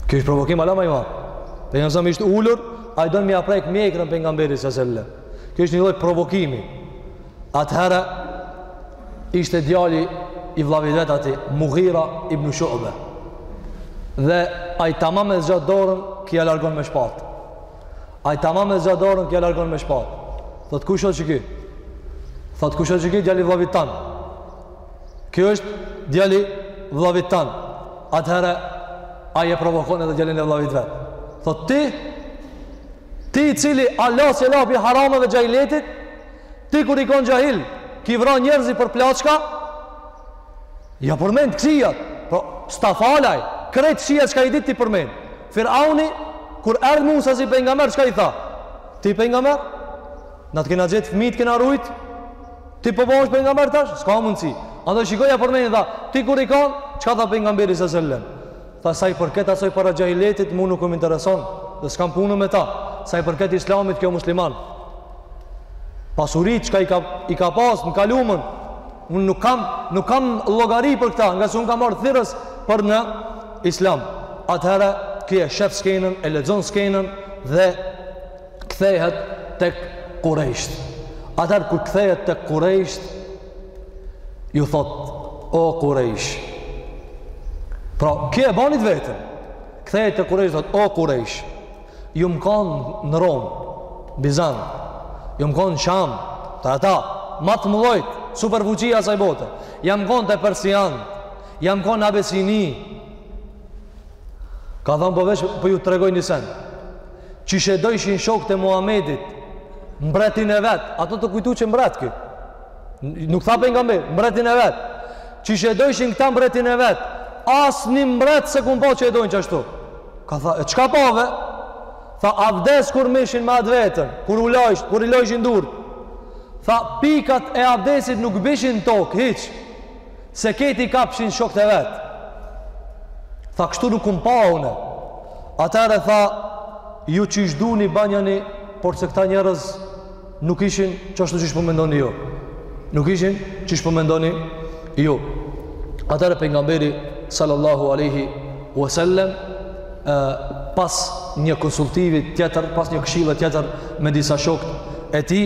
Kjo është provokim ala ma i madh. Pejgamberi ishte ulur, ai don me ja prek mjekrën pejgamberit sallallahu alajhi wasallam. Kjo është një lloj provokimi. Atëherë ishte djali i vllavit vet aty Mughira ibn Shu'be dhe ai tamam e zgjat dorën ky ja largon me shpat ai tamam e zgjat dorën ky ja largon me shpat thot kush o qiky thot kush o qiky djali vllavit tan ky është djali vllavit tan atëherë ai e provokon edhe djalin e vllavit vet thot ti ti i cili ala s'je la pi harameve xhahiletit Ti kur i kon xhahil, ki vra njerëzi për plaçka? Ja përmend kësijat, po s'ta fal ai, krejt kësijat çka i di t'i përmend. Firauni kur erdh Musa si pejgamber çka i tha? Ti pejgamber? Na të kena gjetë fëmijë t'kena rujt? Ti po bohesh pejgamber tash? S'ka mundsi. Andaj shiko ja përmend i tha, ti kur i kon, çka tha pejgamberi sallallahu alajhi wasallam? Tha sa i përket asaj para xhahiletit mu nuk më intereson dhe s'kam punë me ta. Sa i përket islamit ky o musliman. Pasurit çka i ka i ka pas në t'kalumën. Unë nuk kam nuk kam llogari për këta, ngase unë kam ardh thirrës për në islam. Atëherë ky e shef skenën, e lexon skenën dhe kthehet tek Kurejsht. Atëherë kur kthehet tek Kurejsht, ju thot o kurejsh pra ky e banit veten kthehet te kurejsht thot o kurejsh jum kon në Romë Bizant jum kon Sham te ata ma t'mdhojt superfuqi e asaj bote jam kon te persiant jam kon Abesini ka thonë po veç po ju tregoj një sen qysh e dojshin shokt e Muhammedit, mbretin e vet, ato të kujtu që mbret ky, nuk tha pejgamber, mbretin e vet, qysh e dojshin këta mbretin e vet, asnjë mbret s'e kum pa që e dojnë qashtu. Ka tha, e çka pove? Tha, avdes kur mirrshin me atë vetën, kur u lojshin, kur i lojshin durt, tha, pikat e avdesit nuk bishin n'tokë, hiç, se keti i kapshin shokt e vet. Tha kështu nuk kum pa unë. Atëherë tha ju qysh duni banjani, por se këta njerëz nuk ishin qashtu qysh po mendoni ju. Nuk ishin qysh po mendoni ju. Atëherë pejgamberi sallallahu aleyhi wasallam pas një konsultimi tjetër, pas një këshille tjetër me disa shokët e tij,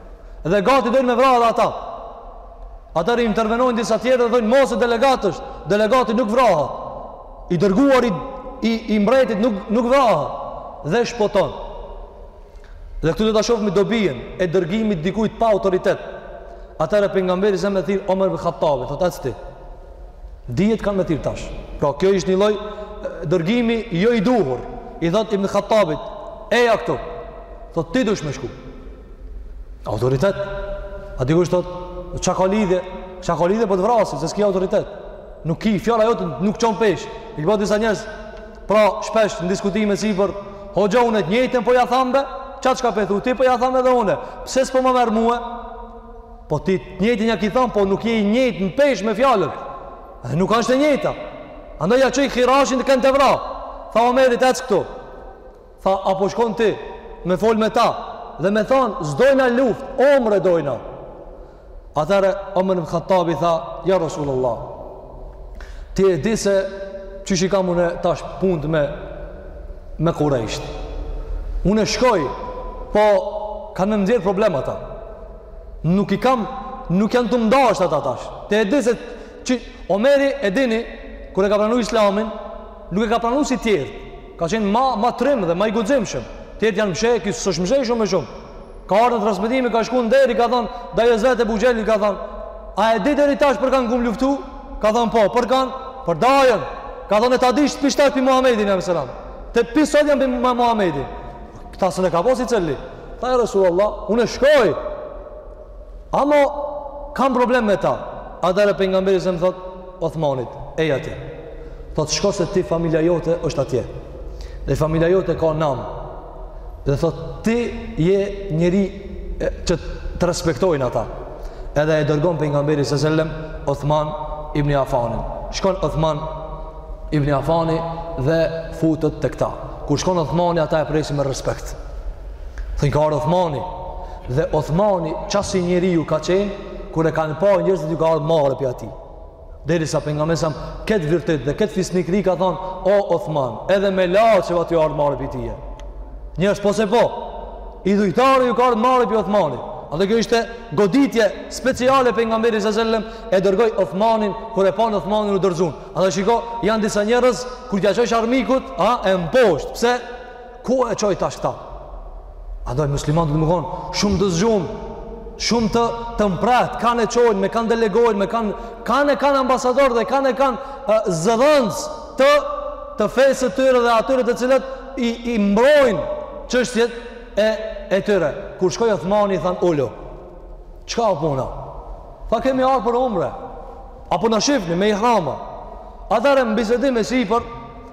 Dhe gati dojnë me vra dhe ata. Atëherë intervenojnë disa tjerë dhe thojnë mos se delegat është, delegati nuk vraha. I dërguar i, i, i mbretit nuk, nuk vraha. Dhe shpoton. Dhe këtu do ta shofmi dobijen e dërgimit dikujt pa autoritet. Atëherë pejgamberi selam e thirr Omer ibn Khattabin, thot ec ti. Dihet kan me thirr tash. Pra kjo ishte një lloj dërgimi jo i duhur. I thot Ibn Khattabit, eja këtu. Thot ti dush me shku. Autoritet. A dikush thot, Çka ka lidhje? Çka ka lidhje po të vrasin, se s'ki autoritet. Nuk ki fjala jote nuk çon pesh. Po disa njerëz pra shpesh në diskutime sipër, hoxha unë të njëjtën po ja tham be, qat çka po thu ti po ja tham edhe unë. Pse s'po ma merr mua? Po ti të njëjtën ja ki than, po nuk je i njëjtë në pesh me fjalën. Edhe nuk është e njëjta. Andaj ja çoi Hirashin të kanë të vra. Tha Omerit ec këtu. Tha, A po shkon ti me folë me ta dhe me thanë, s'dojna luft, omre dojna. Atëherë, Omer ibn Khattabi tha, Ja Rasulullah, ti e di se qysh i kam une tash punët me, me kurejsht. Une shkoj, po kanë me m'nxjerr probleme ata. Nuk i kam, nuk janë tu m'dasht ata tash. Ti e di se që Omeri e dini, kur e ka pranu islamin, Nuk e ka pranu si tjert. Ka qenë ma, ma trim dhe ma i guximshëm. Tjert janë mshe, ky s'osht mshe shumë me shumë. Ka ardhë në transmetime, ka shku në derë, ka thonë, dajës vet Ebu Xhehlit, ka thonë, a e di deri tash për kan kum luftu? Ka thonë, po, për kan, për dajën. Ka thonë, e ta dish pi tash për Muhammedin, alejhi selam. Të pi sot jam për Muhammedin. Këta s'un e ka bo sicilli. Tha ja Rasulullah, unë shkoj, Ama kam problem me ta. Atëherë pejgamberi selam i thot Uthmanit, eja ti. Thot shko se ti familja jote është atje. Dhe familja jote ka nam. Dhe thot ti je njeri që të respektojnë ata. Edhe e dërgon pejgamberi sa selam Uthman ibn Afanin. Shkon Uthman ibn Afani dhe futet te këta. Kur shkon Uthmani ata e presin me respekt. Thonë ka ardhë Othmani, dhe Othmani qasi njeri ju ka qenë, kur e kanë pa njerëzit ju ka ardhë marre pi atij. Derisa pejgamberi sallam, këtë virtyt dhe këtë fisnikri ka thonë, o Othman, edhe melaqevet ju ardhë marre pi teje. Njerëzve po se po, idhujtarëve ju ka ardhë marre pi Othmanit. A dhe kjo ishte goditje speciale pejgamberi sallallahu alajhi wasallam, e dërgoi Othmanin, kur e panë Othmanin u dorëzun. A dhe shiko, janë disa njerëz, kur t'ja çojsh armikut, a, e mposht, pse? Ku e çoi tash këta? Andaj muslimanët do me konë shumë të zgjumë, shumë të, të mprehtë, kan e çojnë, me kan delegojnë, me kan, kan e kanë ambasador dhe kan e kanë zëdhënës të, të fesë të tyre dhe atyre të cilët i, i mbrojnë çështjet e, e tyre. Kur shkoi Othmani, i thanë ulu, çka o puna? Tha kemi ardhë për umre, a po na shifni me ihrama. Atëherë në bisedim e sipër,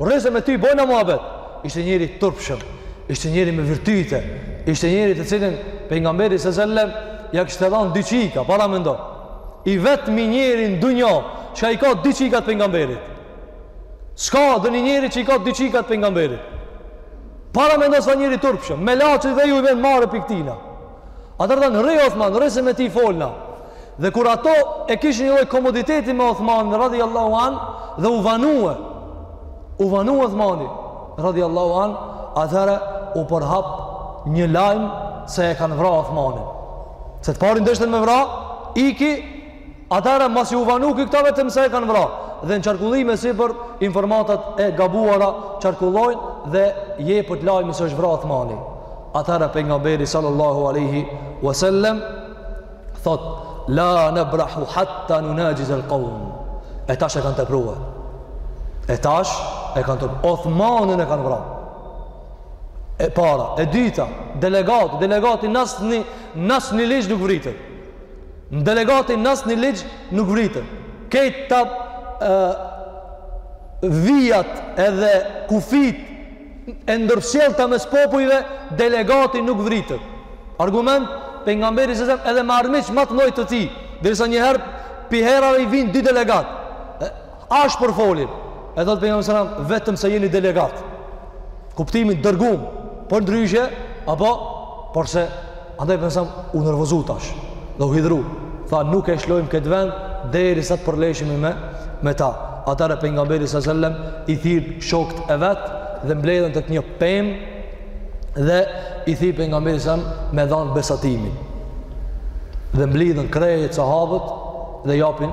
Rri se me ty bojna muhabet. Ishte njeri turpshëm, ishte njeri me virtyte, ishte njeri të cilin pejgamberi sallallahu alajhi wasallam ja kishte dhanë dy çika, paramendo. I vetmi njeri në dunja që i ka dy çika t'pejgamberit. S'ka edhe një njeri që i ka dy çika t'pejgamberit. Paramendo sa njeri turpshëm, melaqet edhe ju i vjen marre pi tina. Atëherë thanë, "Rri Othman, rri se me ty folna." Dhe kur ata e kishin një lloj komoditeti me Othmanin radhiyallahu an dhe u vanue. U vanue Othmani radhiyallahu an, atëherë u përhap një lajm se e kanë vra Othmanin. Se të parin deshtën me vra, iki Atëherë masi u vanu këta vetëm se e kanë vra dhe në qarkullim e sipër informatat e gabuara qarkullojnë dhe jepet lajmi se është vra Othmani. Atëherë pejgamberi sallallahu alaihi wasallam thot la nabrahu hatta nunajiz al-qawm. E tash e kanë tepruar. E tash e kanë tepruar. Othmanin e kanë vra. E para, e dyta, delegat, delegati në asnjë në asnjë ligj nuk vritet. Në delegati n'asnjë ligj nuk vriten. Këto e, vijat edhe kufijtë e ndërsjellta mes popujve, delegati nuk vriten. Argument, pejgamberi sallam edhe me armiq ma të mëdhoj të tij, derisa njëherë pi herave i vijnë dy delegat. Ashpër folin, e thotë pejgamberi sallallahu alajhi wasallam, vetëm se jeni delegat. Kuptimin dërgum, përndryshe, apo porse andaj pejgamberi sa u nervozu tash, dhe u hidhru. Tha nuk e lshojmë këtë vend derisa të përleshemi me me ta. Atëherë pejgamberi sallallahu alajhi wasallam i thirr shokët e vet dhe mblidhen tek një pemë dhe i thirr pejgamberi sa me dhan besatimin. Dhe mblidhen krejt sahabët dhe japin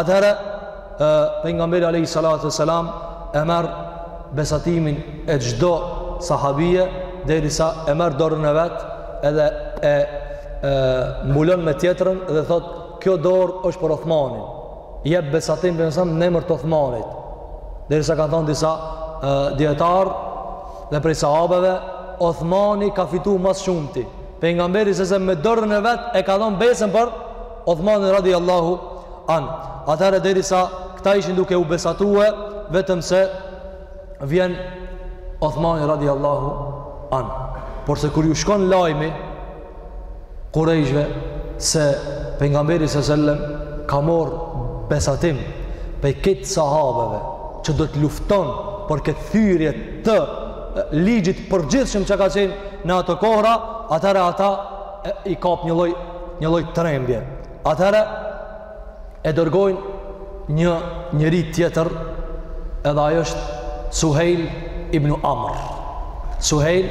Atëherë pejgamberi alayhi salatu wasalam e merr besatimin e çdo sahabie derisa e merr dorën e vet edhe e, e mbulon me tjetrën dhe thotë kjo dorë është për Uthmanin. Jep besatim për tana në emër të Uthmanit. Derisa kanë thonë disa dijetarë dhe prej sahabeve, Uthmani ka fitu mas shumti. Pejgamberi s.a.s. me dorën e vet e ka dhënë besën për Uthmani radijallahu anh. Atëherë derisa këta ishin duke u besatue vetëm se vjen Uthmani radijallahu anh. Por se kur ju shkon lajmi kurejshve se pejgamberi sa sellem ka marr besatim prej krejt sahabeve që do të lufton për këtë thyrje të ligjit përgjithshëm që ka qenë në ato kohra, atëherë ata i kap një lloj një lloj trembje. Atëherë e dërgojnë një njeri tjetër, edhe ai është Suhejl ibn Amr. Suhejl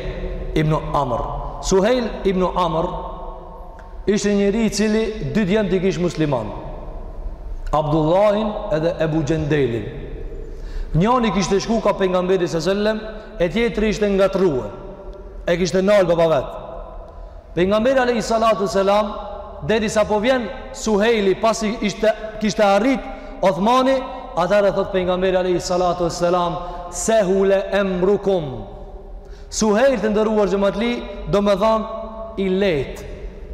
ibn Amr. Suhejl ibn Amr ishte një njeri i cili dy djemt i kish musliman. Abdullahin edhe Ebu Xhendelin. Njani kishte shku ka pejgamberi sa sellem, e tjetri ishte ngatrrue. E kishte nal baba vet. Pejgamberi alejhi salatu selam derisa po vjen Suhejli pasi ishte kishte arrit Othmani, atëherë thotë pejgamberi alejhi salatu selam sehule emrukum. Suhejl të nderuar xhematli domethënë i lehtë.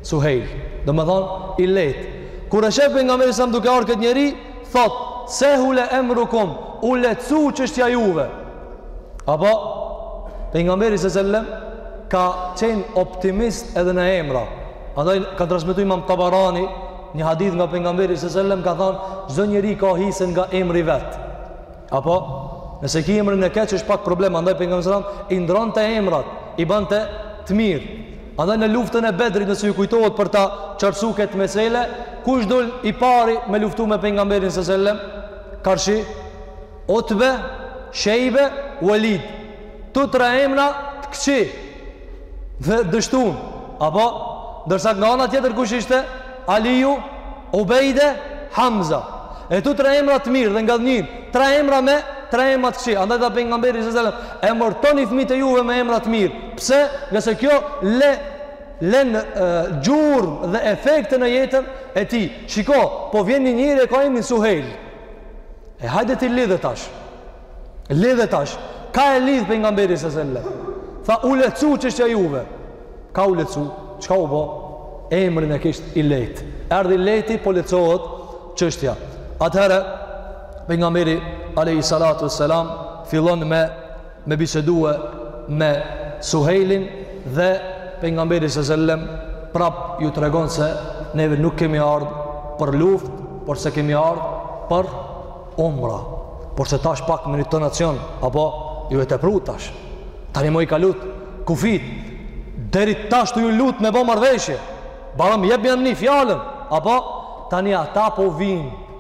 Suhejl domethënë i lehtë. Kur e shef pejgamberi sa duke ardhur këtë njeri, thotë sehule emrukum, u lehtësu çështja juve. Apo pejgamberi sallallahu alajhi wasallam ka qenë optimist edhe në emra. Andaj ka transmetu Imam Tabarani një hadith nga pejgamberi sallallahu alajhi wasallam ka thënë çdo njeri ka hisen nga emri vet. Apo nëse ki emrin e keq është pak problem, andaj pejgamberi sallallahu alajhi wasallam i ndronte emrat, i bante të mirë. Andaj në luftën e Bedrit nëse ju kujtohet për ta qartësu këtë mesele, kush dol i pari me luftu me pejgamberin sallallahu alajhi wasallam? Karshi Utbe, Shejbe, Uelid, të tre emra të këqij dhe dështun, apo, ndërsa nga ana tjetër kush ishte, Aliju, Ubejde, Hamza, e të tre emra të mirë dhe ngadhënjyn, tre emra me, tre emra të këqij, andaj tha pejgamberi, emërtoni fëmijt e juve me emra të mirë, pse, ngase kjo le, len gjurmë dhe efekte në jetën e tij, shiko, po vjen një njeri e ka emrin Suhejl, E hajde ti lidhe tash. Lidhe tash. Ka e lidh pejgamberi se sellem. Tha u lehtësu çështja juve. Ka u lehtësu. Çka u bo? Emrin e kishte i lehtë. Erdhi i lehti po lehtësohet çështja. Atëherë, pejgamberi, alejhi salatu ue selam, fillon me me bisedue me Suhejlin dhe pejgamberi sallallahu alejhi ve sellem prap ju tregon se neve nuk kemi ardh për luftë, por se kemi ardh për umra. Por se tash pak me një tonacion apo ju e tepru tash. Tani mo i kalut kufijt. Deri tash tu ju lut me bo marrëveshje. Barem jepma një fjalën, apo tani ata po vijnë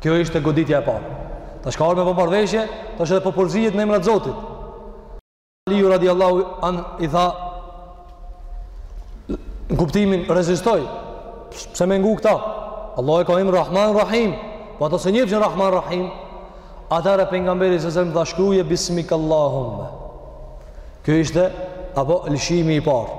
Kjo ishte goditja e parë. Tash ka ardh me bo marrëveshje, tash edhe po përzijet në emrat e Zotit. Aliju radiallahu anh i tha, në kuptimin rezistoi, pse me ngu këta? Allahu e ka emrin Rahman Rahim, po ata s'e njofin Rahman Rahim, atëherë pejgamberi se sellem tha shkruje bismik Allahumme. Kjo ishte, apo lëshimi i parë.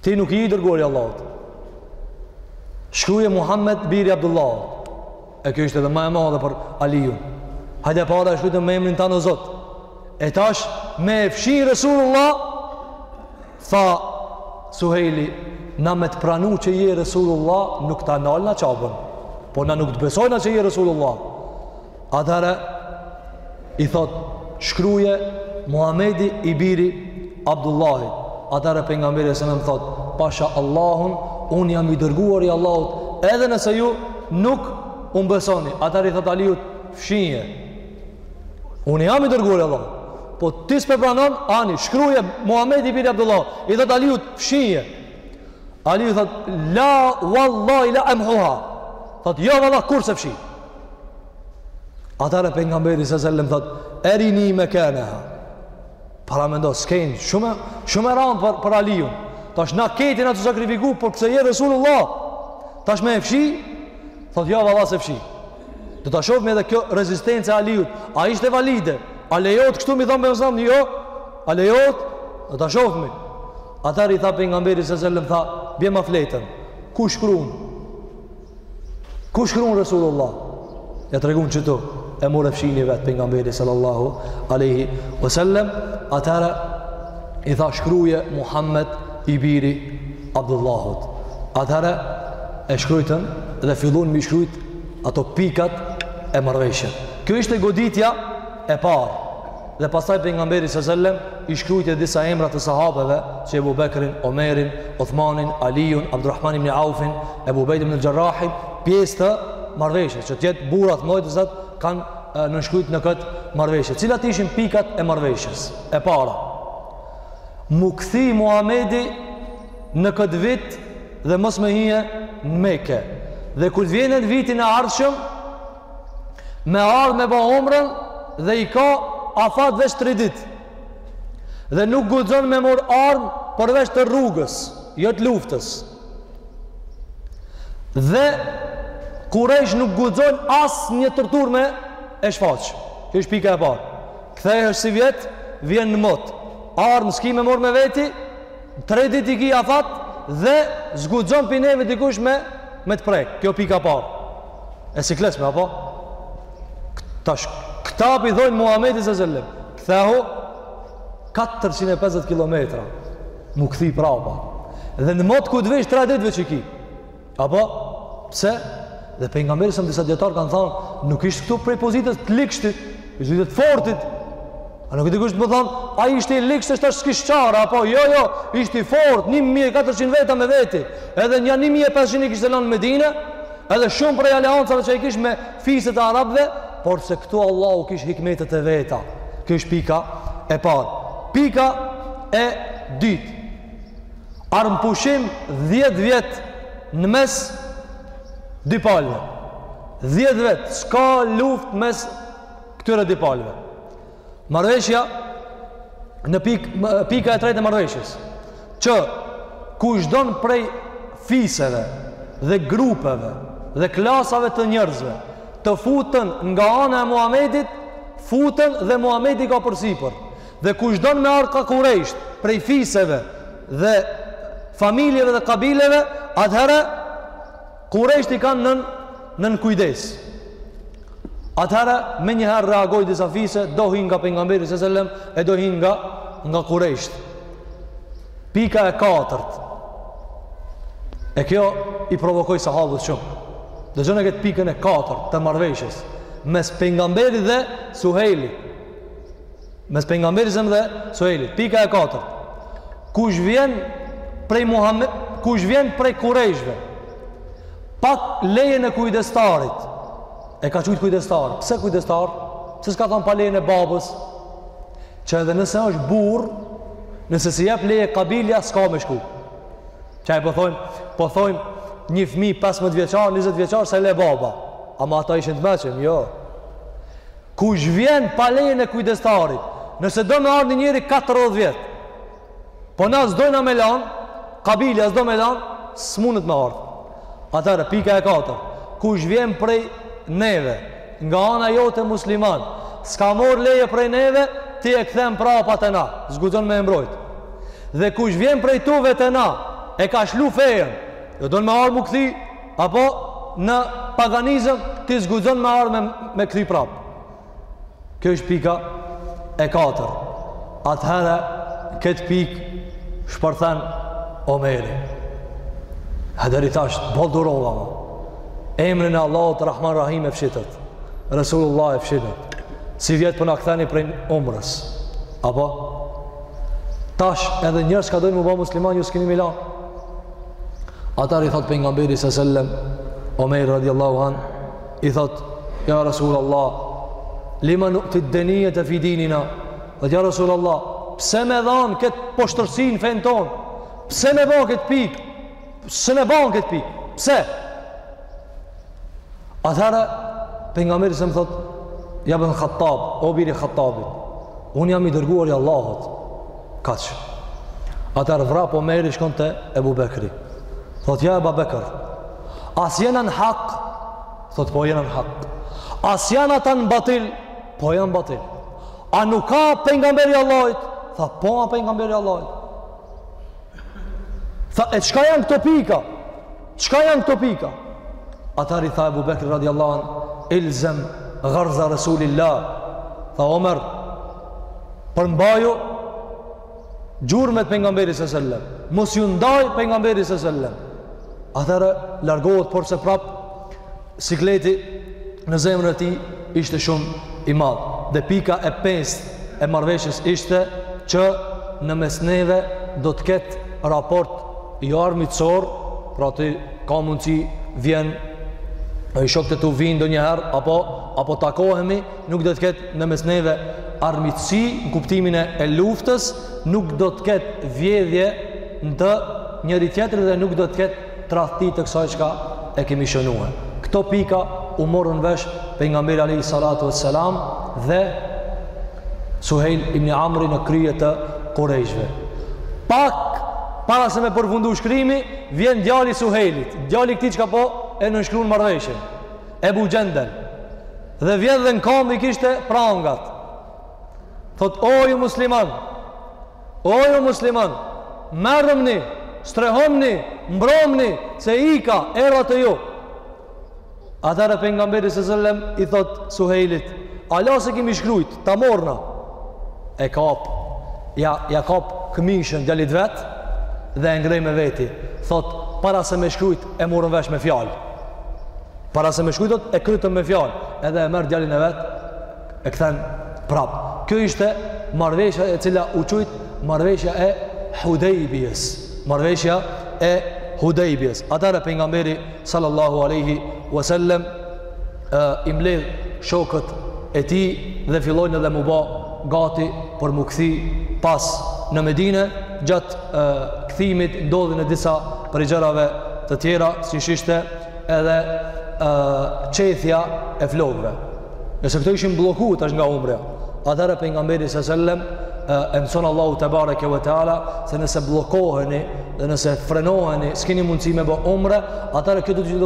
Ti nuk je i dërguari i Allahut. Shkruje Muhammed i biri Abdullahut. E kjo ishte edhe ma e madhe për Aliun. Hajde e para e shkrujte me emrin tan o Zot. E tash me e fshi Resulullah, tha Suhejli, na me të pranu që je Resulullah, nuk ta nalna Qaben. Po na nuk të besojna që je Resulullah. Atëherë i thot, shkruje Muhamedi i biri Abdullahit. Atëherë pejgamberi e selam thot, pasha Allahun, un jam i dërguar i Allahut, edhe nëse ju nuk m'besoni. Atëherë i thot Aliut, fshije. Un jam i dërguar i Allahut. Po ti s'pe pranon, ani shkruje Muhamedi i biri Abdullahit. I thot Aliut, fshije. Aliu thot, la wallahi la amhuha. Thot, jo valla kurrë s'e fshij. Atëherë pejgamberi se sellem thot, erini mekaneha. Paramendo skenën, shumë, shumë e ranë për, për Aliun. Tash na krejt natën tu sakrifiku, për pse je Resulullah. Tash me e fshi, thot, jo, valla s'e fshij. Do ta shohim edhe kjo rezistencë e Aliut. A ishte valide? A lejohet kështu mi thon me Osman? Jo. A lejohet? Do ta shohim. Atëherë i tha pejgamberi sallallahu alajhi wasallam, "Bjema fletën. Ku shkruan?" Ku shkruan Resulullah? Ja tregun qetu e mur e fshini vet pejgamberi sallallahu alaihi wasallam, atëherë i tha shkruje Muhammed i biri Abdullahut. Atëherë e shkrujtën dhe fillun mi shkrujt ato pikat e marrëveshjes. Kjo ishte goditja e parë. Dhe pastaj pejgamberi s.a.s. i shkrujti disa emra të sahabeve, si Ebu Bekrin, Omerin, Uthmanin, Aliun, Abdurrahman ibn Aufin, Ebu Ubejd ibn el-Xherrahin, pjesë të marrëveshjes, që të jetë burra të mëdhenj të zot kanë nënshkrujt në këtë marrëveshje. Cilat ishin pikat e marrëveshjes? E para, m'u kthy Muhamedi në këtë vit dhe mos me hi në Mekë. Dhe kur të vjen në vitin e ardhshëm, me ardhë me bo umrën dhe i ka afat veç 3 dit dhe nuk guxon me marr armë përveç të rrugës jo të luftës dhe Kurejsh nuk guxon asnjë torturë me e shfaq kjo është pika e parë kthehesh sivjet vjen në mot armë s'ki me marr me veti 3 dit i ki afat dhe s'guxon prej neve dikush me me të prek kjo pika e parë e sikletshme apo tash këta po i thojnë Muhamedit sallallahu alaihi wasallam kthehu 450 kilometra m'u kthy prapa dhe në mot kur të vish 3 dit veç i ki apo pse dhe pejgamberi s.a.s. disa dijetarë kanë thënë nuk ishte këtu prej pozitës të ligshtit ishte të fortit A mundet dikush të më thonë, a ishte i ligsht e s'kish çare, apo jo, jo, ishte i fort, 1400 veta me veti, edhe nja 1500 i kishte lanë në Medine, Edhe shumë prej aleancave që i kish me fiset e arabëve, por se këtu Allahu kish hikmetet e veta. Kjo është pika e parë. Pika e dytë. Armëpushim 10 vjet në mes dy palëve. 10 vjet s'ka luftë mes këtyre dy palëve. Marrëveshja në pik, pika e tretë e marrëveshjes që kush don prej fiseve dhe grupeve dhe klasave të njerëzve të futen nga ana e Muhamedit, futen dhe Muhamedi i ka përsipër. Dhe kush don me ardh ka kurejshtë prej fiseve dhe familjeve dhe kabileve, atëherë Kurejshtë i kanë nën, nën kujdes. Atëherë, menjëherë reagojn disa fise, do hinë nga pejgamberi s.a.s., e do hinë nga, nga kurejshtë. Pika e katërt. E kjo i provokoi sahabët shumë. Dëgjone këtë pikën e katërt të marrëveshjes. Mes pejgamberi dhe Suhejli. Mes pejgamberit s.a.s. dhe Suhejlit. Pika e katërt. Kush vjen prej Muhammed, kush vjen prej Kurejshve, pa lejen e kujdestarit, e ka qujt kujdestar, pse kujdestar, pse s'ka thonë pa lejen e babës, që edhe nëse është burrë, nëse s'i jep leje kabilja, s'ka me shku. Qe po thojmë, po thojmë, një fmi 15 vjeçar, 20 vjeçar, s'e le baba. Ama ata ishin të meçëm, jo. Kush vjen pa lejen e kujdestarit? Nëse don me ardhë një njeri 40 vjet, po na s'dojna me lanë, kabilja s'do me lanë, s'mundet me ardhë. Atëherë, pika e katër, kush vjen prej neve, nga ana jote musliman, s'ka marrë leje prej neve, ti e kthen prapa te na, s'guxon me e mbrojt. Dhe kush vjen prej tuve te na, e ka lshu fenë, jo don me ardhë mu kthi, Apo në paganizëm ti s'guxon me ardhë me, me kthy prapë. Kjo është pika e katër. Atëherë, te këtë pikë shpërthen Omeri. E deri tash, bol durova më. Emrin e Allahut Rahman Rahim e fshitët. Resulullah e fshitët. Sivjet po na ktheni prej umrës. Apo? Tash edhe njerëz ka dojnë mu ba musliman, ju s'kini mi lanë. Atëherë i thot pejgamberit sa sellem Omer radiallahu an i thot ja rasul Allah lima nuti denijete fi dinina thot ja rasul Allah pse me dhanë këtë poshtërsi n'fenë tonë pse me ba këtë pik pse me ba këtë pik pse Atëherë, pejgamberi sellem thotë, ja ibn khattab, o biri i khattabit, unë jam i dërguar i Allahut, kaq. Atëherë vrap Omeri shkon te Ebu Bekri. Thotë, ja Eba Bekër, a s'jena në hak, thotë, po jena në hak, a s'janë ata në batil, po janë batil. A nuk a pejgamber i Allahut? Tha, po a pejgamber i Allahut? Tha, e çka janë këto pika? Çka janë këto pika? Atëherë i tha Ebu Bekri radiallahu an, ilzem garza Resulillah, tha Omer, përmbaju gjurmët pejgamberit sa sellem, mos ju ndaj pejgamberit sa sellem. Atëherë, largohet, por se prapë, Sikleti në zemrën e tij ishte shumë i madh dhe pika e pestë e marrëveshjes ishte që në mes neve do të ketë raport jo armiqësor, pra ti ka mundësi vjen e shokët e tu vijnë ndonjëherë apo apo takohemi, nuk do të ketë në mes neve armiqësi në kuptimin e, e luftës, nuk do të ketë vjedhje ndaj njëri tjetrit dhe nuk do të ketë tradhti të kësaj çka e kemi shënue. Këto pika u morën vesh pejgamberi alejhi salatu vesselam dhe Suhejl ibn Amri në krye të kurejshve. Pak para se me përfundu shkrimi, vjen djali i Suhejlit, djali i këtij çka po e nënshkrun marrëveshjen. Ebu Xhendel. Dhe vjen dhe në kamb i kishte prangat. Thot, o ju musliman, O ju musliman, merrmni, strehomni, mbromni, se ika, erdha te ju. Atëherë pejgamberi sallallahu alajhi wasallam i thot Suhejlit, "Hala s'e kemi shkrujt, ta morna." E kap, ja ja kap këmishën djalit vet dhe e ngrej me veti. Thot, "Para se me shkrujt e morëm vesh me fjalë." Para se me shkrujt e krytëm me fjalë, edhe e merr djalin e vet e kthen prap. Kjo ishte marrëveshja e cila u qujt marrëveshja e Hudejbijes. Marrëveshja e Hudejbijes. Atëra pejgamberi sallallahu alaihi wasallam i mbledh shokët e tij dhe fillojnë edhe mu ba gati për mu kthy pas në Medinë gjatë e, kthimit ndodhin e disa prej gjërave të tjera, siç ishte edhe e, qethja e flokëve. Nëse këto ishin blloku tash nga umrja, atëherë pejgamberi sallallahu alajhi wasallam e mëson Allahu tebareke ve teala se nëse bllokoheni dhe nëse frenoheni, s'keni mundësi me bë umre, atëherë kjo do t'ju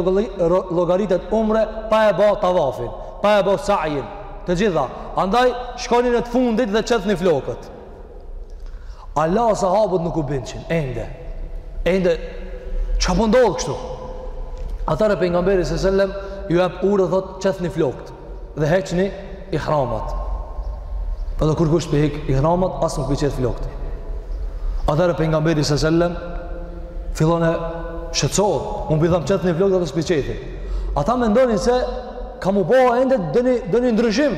llogaritet umre pa e bë tavafin, pa e bë sajin. Të gjitha. Andaj shkoni në të fundit dhe qethni flokët. Allah o sahabët nuk u binqin, ende, ende, që po ndodhë kështu? Atare për nga mberi së sellem, ju e për urë dhe thotë qëthë një flokët dhe heqë një i hramat. Për dhe kërkush për hikë i hramat, asë nuk për qëthë flokët. Atare për nga mberi së sellem, fillon e shëtësohë, unë për dhëmë qëthë një flokët dhe së për qëthë. Ata me ndonin se, ka mu boha ende dhe një ndryshim,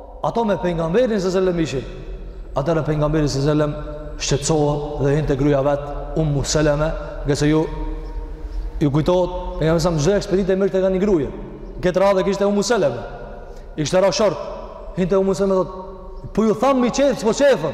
Ato me pejgamberin sallallahu alajhi wasallam ishin. Atëra pejgamberi sallallahu alajhi wasallam shqetësohet dhe hyn te gruaja vet Ummu Seleme, ngase ju ju kujtohet pejgamberi sallallahu alajhi wasallam n'çdo ekspeditë merrte ka një grua. Në këtë radhë kishte Ummu Seleme. I kishte ra short. Hyn te Ummu Seleme thotë, "Po ju tham mu qeth, s'po qethen."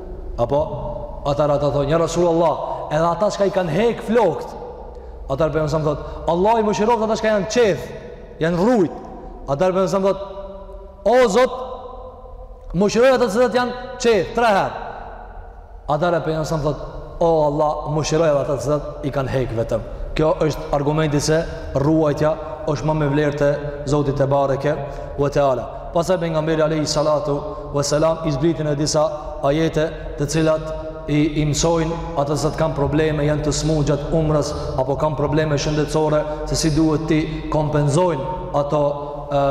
Apo, atër ata thonë, ja Rasul Allah, edhe ata çka i kanë hek flokët. Atër pejgamberi thotë, Allahu i mëshiroftë ata çka janë qeth, janë rrujt. Atër pejgamberi thotë, o Zot, mëshiroj ata që janë qeth, tre herë. Atër pejgamberi thotë, o Allah, mëshiroj edhe ata që i kanë hek vetëm. Kjo është argumenti se rruajtja është ma me vlerë te Zoti tebareke ve teala. Pastaj pejgamberi alayhi salatu wasalam i zbritin e disa ajete të cilat i, i mësojnë ata që kanë probleme, janë të smutë gjatë umrës apo kanë probleme shëndetësore se si duhet t'i kompenzojnë ato ë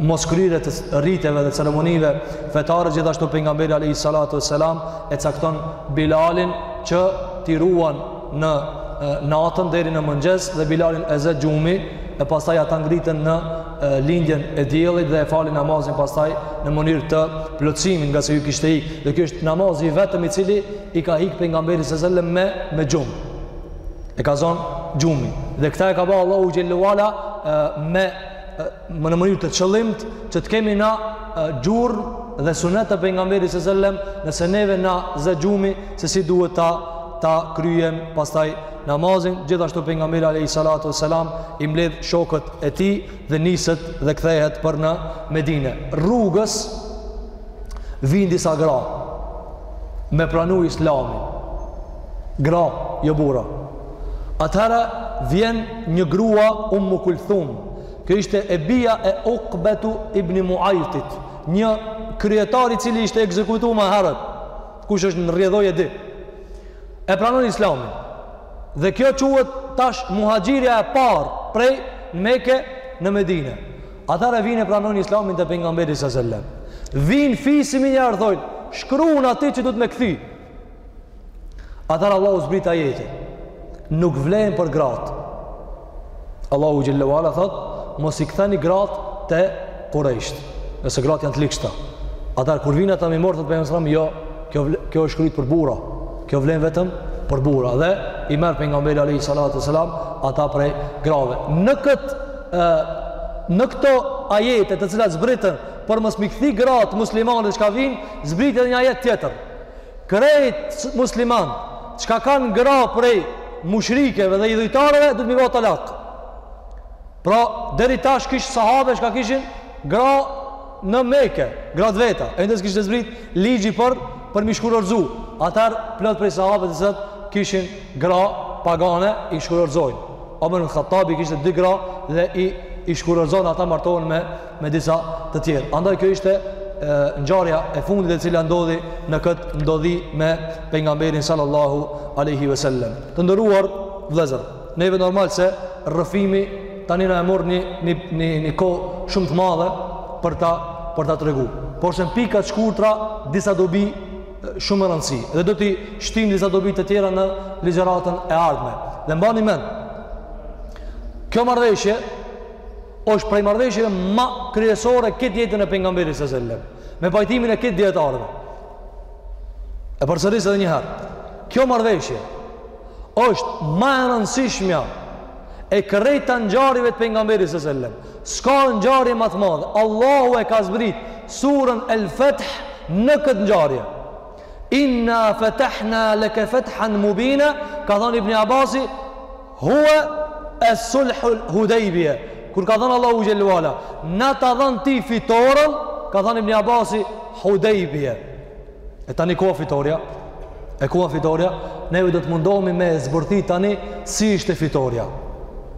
moskryerje të riteve dhe ceremonive fetare gjithashtu pejgamberi alayhi salatu wasalam e cakton Bilalin që t'i ruan në natën deri në mëngjes dhe Bilalin e zë gjumi e pastaj ata ngriten në lindjen e diellit dhe e falin namazin pastaj në mënyrë të plotësimit nga se ju kishte ik dhe kjo është namazi i vetëm i cili i ka ik pejgamberit sallallahu alajhi wasallam me me xhum e ka zon gjumi dhe këta e ka ba Allahu xhelle ve ala me më në mënyrë të qëllimt që të kemi ne gjurmë dhe sunet të pejgamberit sallallahu alajhi wasallam nëse neve na zë gjumi se si duhet ta ta kryem pastaj Namazin, gjithashtu pejgamberi alejhi salatu ves selam i mbledh shokët e tij dhe niset dhe kthehet për në Medinë. Rrugës vijnë disa gra me pranu Islamin. Gra, jo burra. Atëherë vjen një grua Ummu Kulthum. Kjo ishte e bija e Ukbetu ibn Muajtit, një kryetar i cili ishte ekzekutuar më herët. Kush është në rrjedhë e di. e pranon islamin. Dhe kjo quhet tash muhaxhirja e parë prej Mekë në Medinë. Atëherë vjen e pranon islamin te pejgamberi sa selam. Vijnë fisi me ardh, shkruan ajo që duhet me kthy. Atëherë Allahu zbrit ajetin. Nuk vlen për gratë. Allahu Xhelle ve Ala thot, mos i ktheni gratë te kurejsht, nëse gratë janë të likshta. Atëherë, kur vijnë ata m'i marrë, thot pejgamberi sa selam, jo, kjo, kjo është shkru për burra, kjo vlen vetëm për burra. Dhe i merr pejgamberi alejhi salatu ves selam, ata prej grave. Në këtë, në këto ajete të cilat zbritën, për mos m'i kthy gratë muslimane çka vijnë, zbriti edhe një ajet tjetër. Krejt muslimanët çka kanë gra prej mushrikeve dhe idhujtareve duhet m'i bo talak. Pra deri tash kish sahabe çka kishin gra në Mekë, gra të veta. Ende s'kishte zbrit ligji për për m'i shkurorzu. Atëherë plot prej sahabëve të se kishin gra pagane i shkurorzojnë. Omer ibn Hattabi kishte dy gra dhe i i shkurorzon ata martohen me me disa të tjerë. Andaj kjo ishte ngjarja e fundit e cila ndodhi në këtë ndodhi me pejgamberin sallallahu alaihi wasallam. Të nderuar vëllezër, neve normal se rrëfimi tani na e mor një një një, një kohë shumë të madhe për ta për ta tregu. Porse në pika të shkurtra disa dobi shumë me rëndësi. Dhe do t'i shtim disa dobi të tjera në ligjëratën e ardhme. Dhe mbani mend. Kjo marrëveshje është prej marrëveshjeve më kryesore këtë jetën e pejgamberit sa selam. Me pajtimin e këtë dijetarëve. E përsëris edhe një herë. Kjo marrëveshje është më e rëndësishmja e krejta ngjarjeve të pejgamberit sa selam. S'ka ngjarje më të madhe. Allahu e ka zbrit surën El Feth në këtë ngjarje. Inna fetahna leke fethan mubina, ka thënë Ibni Abasi, Huwe sulhul hudejbije, kur ka thanë Allahu Xhele ue Ala, na ta dhanë ti fitoren, ka thanë Ibn Abasi, hudejbije. E tani ku a fitorja? E ku a fitorja? Neve do të mundohemi me zbërthy tani si ishte fitorja.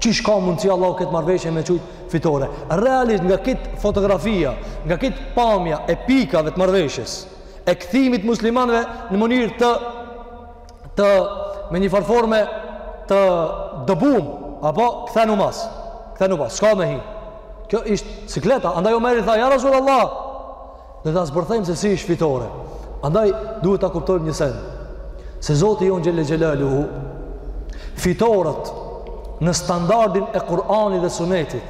Qysh ka mundësi Allahu këtë marrëveshje me qujtë fitore? Realisht nga këtë fotografia, nga këtë pamja e pikave të marrëveshjes, e kthimit muslimanëve në mënyrë të të me njëfarë forme të dëbum apo kthenu mas kthenu mas, s'ka me hi kjo ishte sikleta, andaj Omeri tha ja Rasul Allah dhe ta zbërthejmë se si ishte fitore andaj duhet ta kuptojmë një sen se Zoti jonë xhele xhelaluhu fitoret në standardin e Kur'anit dhe Sunetit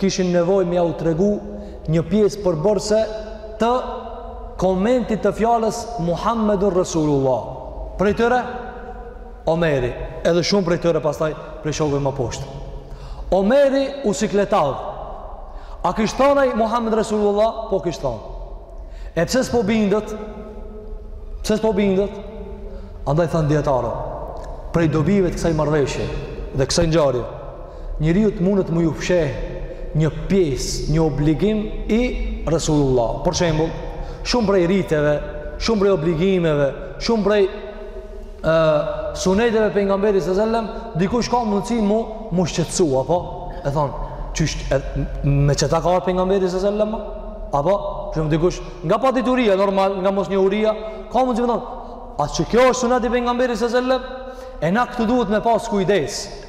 kishin nevojë me jau tregu një pjesë përbërëse të komentit të fjalës Muhammedun Resulullah. Prej tyre, Omeri, edhe shumë prej tyre pastaj prej shokëve ma poshtë. Omeri u sikletav. A kish thon ai Muhammed Resulullah? Po kish thonë. E pse s'po bindet? Pse s'po bindet? Andaj thanë dijetarët, prej dobive të kësaj marrëveshje dhe kësaj ngjarje, njeriut mundet me ju fsheh një pjesë, një obligim i Resulullah. Për shembull, shumë prej riteve, shumë prej obligimeve, shumë prej ë suneteve pejgamberit sallallahu alajhi wasallam, dikush ka mundësi mu mu shqetësu apo e thon, qysh me qeta ka pejgamberi sallallahu alajhi wasallam? Apo, shumë dikush nga padituria normal, nga mosnjohuria, ka mundësi me thon, a qekjo është sunet i pejgamberit sallallahu alajhi wasallam? E na këtu duhet me pas kujdes,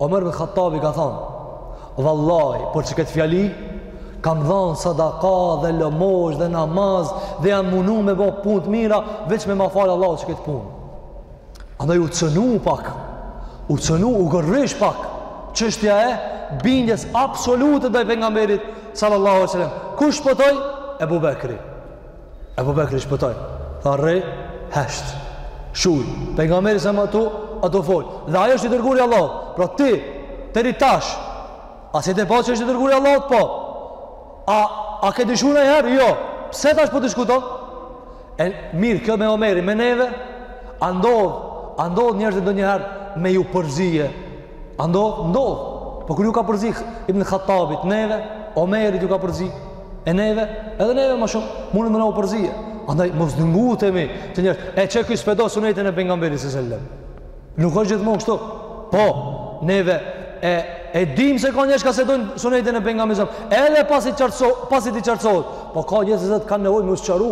Omer ibn Khattabi ka thanë: "Vallahi, për qëkëtë fjali kam dhanë sadaka dhe lëmoshë dhe namaz dhe jam munu me bo punë të mira, veç me ma fal Allahu qëkëtë punë." Andaj u cënu pak, u cënu, u gërrish pak, çështja e bindjes absolute ndaj pengamberit, sallallahu sallam, kush shpëtoi? Ebu Bekri. Ebu Bekri shpëtoi Tha rri, hesht Shuj Pengamberi se më atu A të fol Dhe ajo është i dërguri Allahut Pra ti deri tash A s'e ke pa që është i dërguri Allahut Po A, a ke dyshu nanjëherë? Jo Pse tash po diskuton? E mirë kjo me Omerin Me neve A ndodh A ndodh njerëzit ndonjëherë Me ju përzie A ndodh? Ndodh. Po kur ju ka përzi Ibn Khattabit neve, Omerit ju ka përzie neve, edhe neve ma shumë, mundet me na u përzie. Andaj, mos të ngutemi te njerëzit, e qeky s'pe do sunetin e pengamberit së sellem. Nuk është gjithmonë kështu. Po, neve e, e dimë se ka njerëz çka s'e dojnë sunetin e pengamberit së sellem. Edhe pasi t'i qartësohet. Po ka njerëz që kanë nevojë me u sqaru.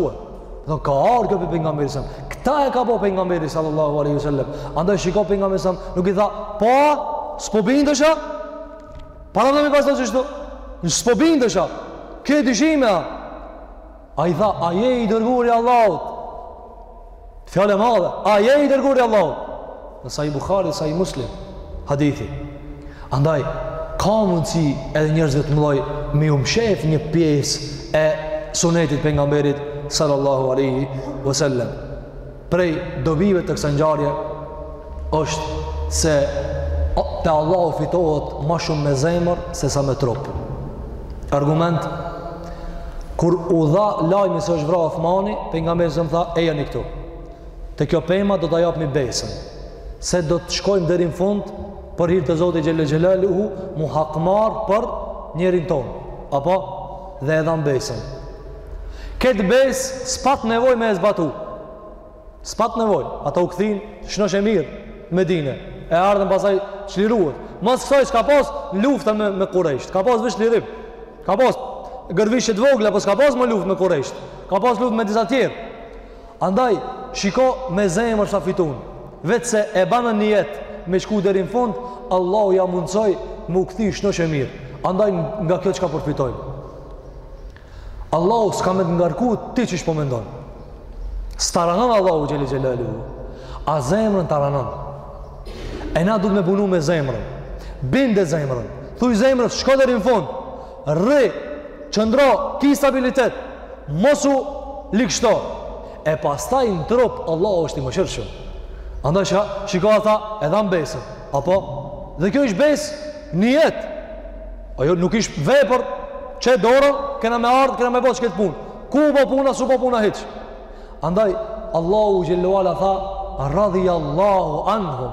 Dhe ka ardh kjo pejgamberi sa. Këta e ka bo pejgamberi sallallahu alaihi wasallam. Andaj shiko pejgamberi sa, nuk i tha, "Po, s'po bindesh a?" Paramendo m'i pas thon qeshtu. S'po bindesh a? Ke dyshime? A i tha, "A je i dërguar i Allahut?" Fjalë e madhe. A je i dërguar i Allahut? Në Sahih Bukhari dhe Sahih Muslim, hadithi. Andaj, ka mundësi edhe njerëzve të mdhoj me ju mshef një pjesë e sunetit pejgamberit sallallahu aleyhi vësallem. Prej dobive të kësaj ngjarje është se te Allahu fitohet ma shumë me zemër se sa me trup. Argument, kur u dha lajmi se është vra Uthmani, pejgamberi sa tha, ejani këtu. Te kjo pema do ta japni besën se do të shkojmë deri në fund për hir të Zotit xhele xhelaluhu m'u hakmarr për njërin tonë. Apo dhe e dhan besën. Këtë besë s'pat nevoj me e zbatu. S'pat nevoj. Ata u kthyn, shnosh e mirë, n'Medine. Erdhën, pastaj çlirohet. Mas kësaj s'ka pas lufta me, me kurejsht. Ka pas veç çlirim. Ka pas gërvishje t'vogla, po s'ka pas më luft me kurejsht. Ka pas luft me disa tjerë. Andaj shiko me zemër sa fitun veç se e banë nijet me shku deri në fund Allahu ja mundësoi me u kthy shnosh e mirë andaj nga kjo çka përfitojmë Allahu s'ka me të ngarku ti qysh po mendon s'ta ranon Allahu xhele xhelaluhu a zemrën ta ranon e na du të me punu me zemrën binde zemrën thuj zemrës shko deri në fund Rri, qëndro, ki stabilitet, mos u ligështo. E pastaj në trup, Allahu është i mëshirshëm. Andaj shka, shiko ata e dhanë besën. Apo, dhe kjo ish besë, nijet. Ajo nuk ish vepër, qe dorën, kena me ardhë, kena me bo qikët punë. Ku u bo puna, s'u bo puna hiç. Andaj, Allahu xhelle ve ala tha, radhi Allahu anhum.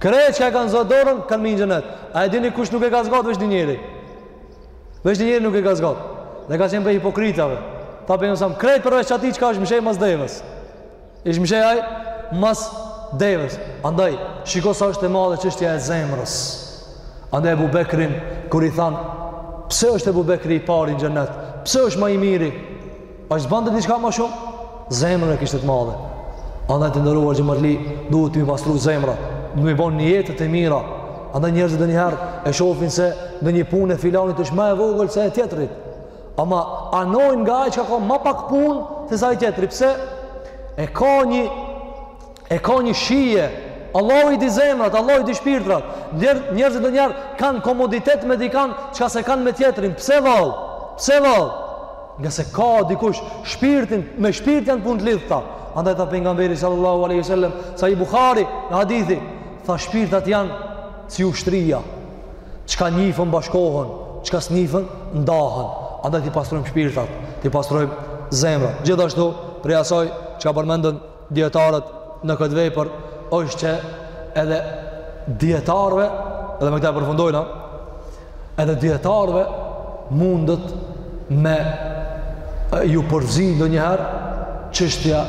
Krejt çka e kanë zgatë dorën, kanë me hi n'xhenet. A e dini kush nuk e ka zgatë, veç një njeri. Veç një njeri nuk e ka zgatë. Dhe ka qenë prej hipokritave. Tha pejgamberi sa, krejt përveç qatij çka është mshef mas devës. Ish mshef ai, mas devës. Andaj, shiko sa është e madhe çështja e zemrës. Andaj, Ebu Bekrin, kur i thanë, pse është Ebu Bekri i pari n'xhenet? Pse është ma i miri? As s'bante diçka më shumë. Zemrën e kishte të madhe. Andaj të nderuar xhematli, duhet me i pastru zemrat, duhet me i bo nijetet e mira. Andaj njerëzit ndonjëherë e shofin se ndonjë punë e filanit është ma e vogël se e tjetrit. Ama anojnë nga ai që ka ma pak punë se sa tjetri. Pse? E ka një E ka një shije. Allahu i di zemrat, Allahu i di shpirtrat. Njer, njerëzit donjëherë kanë komoditet me dikan çka s'e kanë me tjetrin. Pse vallë? Pse vallë? Ngase ka dikush shpirtin, me shpirt janë punë të lidhta. Andaj tha pejgamberi sallallahu alaihi wasallam, Sahih Buhari në hadithi, tha shpirtat janë si ushtria. Çka njifen bashkohen, çka s'njifen ndahen. Andaj t'i pastrojmë shpirtat, t'i pastrojmë zemrat. Gjithashtu, prej asaj çka përmendën Dijetarët në këtë vepër është që edhe dijetarëve edhe me këta e përfundojna edhe dijetarëve mundet me ju përzi ndonjëherë çështja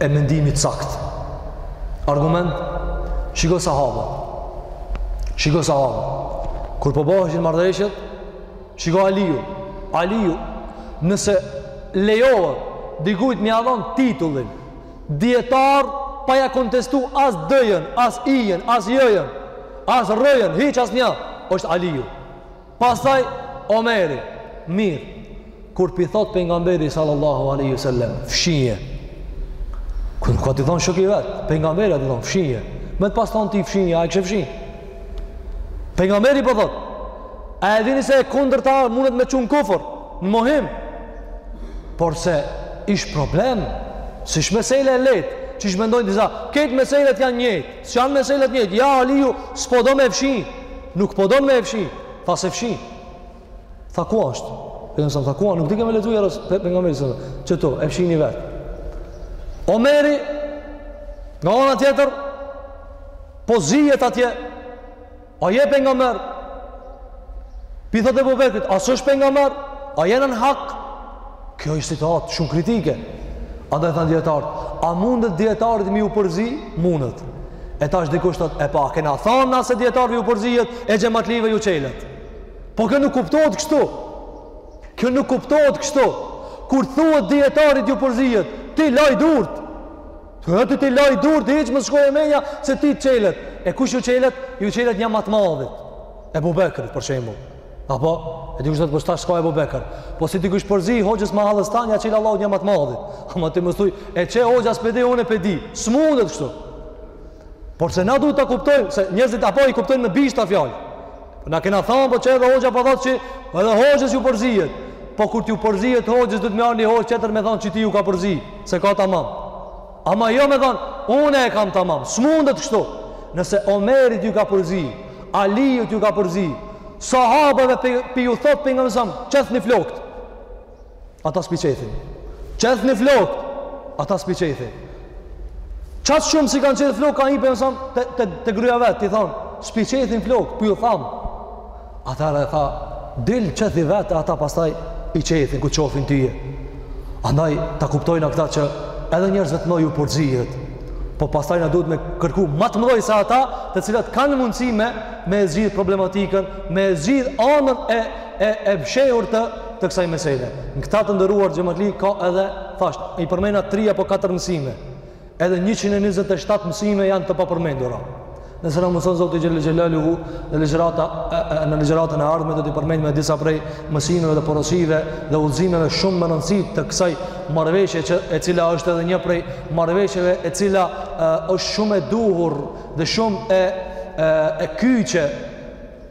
e mendimit sakt argument shiko sahabët shiko sahabët kur po bëheshin marrëveshjet Shiko Aliu, Aliu, nëse lejohet dikujt m'ja dhon titullin dietar pa ja kontestu as D-jën, as I-jën, as J-jën, as R-jën, hiç asnjë, është Aliu. Pastaj Omeri, mirë. Kur p'i thot pejgamberi sallallahu alaihi wasallam, fshije. Kur ka t'i thon shoku i vet, pejgamberi atë thon fshije. Me të pas thon ty fshije, a e kishe fshi. Pejgamberi po thot, A e dini se e kundërta mundet me çu n'kufër në mohim? Por se ish problem, s'ish mesele e letë, qysh mendojnë disa, krejt meselet janë njëjtë, s'janë meselet njëjtë, ja Aliju, s'po do me fshi, nuk po do me fshi, tha s'e fshi, tha ku ashtë, alejhi selam, tha ku ashtë, nuk dike me lexu jarës, pejgamberi alejhi selam, qe tu, e fshini vetë. Omeri, nga ona tjetër, po zijet atje, A je pejgamber? P'i thot Ebu Bekrit, a s'është pejgamber? A jena në hak? Kjo është situatë shumë kritike. Andaj thonë dijetarët, a mundet dijetarit me ju përzi? Mundet. E tash dikush thot, e pa, a kena thonë na se dijetarëve ju përzijet, e xhematlive ju çelet. Po kjo nuk kuptohet kështu. Kjo nuk kuptohet kështu. Kur thuhet dijetarit ju përzijet, ti laj durt. Ti, ti laj durt, hiç mos të shkoj menja, se ty të çelet. E kujt ju çelet? Ju çelet nja ma të madhit. Ebu Bekrit, për shembull. Apo, e dikush thotë, po tash s'ka Ebu Bekër. Po si t'i kish përzi hoxhës mahallës tan, ja çel Allahu nja ma të madhit. Ama ti mos thuj, e qe hoxha s'pe di, unë e pe di. S'mundet kështu. Por se na duhet ta kuptojmë, se njerëzit apo i kuptojnë me bishta fjalë. Po na kena thënë po qe edhe hoxha po thotë se po edhe hoxhës ju përzihet. Po kur t'ju përzihet hoxhës do të me ardh ni hoxhë tjetër me thon qi ty ju ka përzi, s'e ka tamam. Ama jo me thon, unë e kam tamam. S'mundet kështu. Nëse Omerit ju ka përzi, Aliut ju ka përzi, sahabëve pe, pe ju thot pejgamberi alejhi selam qethni flokt. Ata s'pi qethin. Qethni flokt, ata s'pi qethin. Qaq shumë s'i kanë qeth flokt, ka hi përmrena te, te, te gruja vetë, i thonë, s'pi qethin flokt, po ju tham. Atëherë tha, dil qethi vetë, ata pastaj i qethin, kur t'shohin tyje. Andaj, ta kuptojna këta që edhe njerëzve të mdhoj u përgjigjet, po pastaj na duhet me kërku më të mëdhej se ata, të cilat kanë mundësi me e zgjidh problematikën, me zgjidh anën e e e fshehur të të kësaj mesele. Në këtë të nderuar xhematli ka edhe, thashë, i përmena 3 apo 4 mësime. Edhe 127 mësime janë të papërmendura. Nëse na mundson Zoti Xhele Xhelaluhu, në ligjërata, në ligjëratën e ardhme do t'i përmendim disa prej mësimeve dhe porosive dhe udhëzimeve shumë me rëndësi të kësaj marrëveshje, e cila është edhe një prej marrëveshjeve e cila e, është shumë e duhur dhe shumë e, e, e kyçe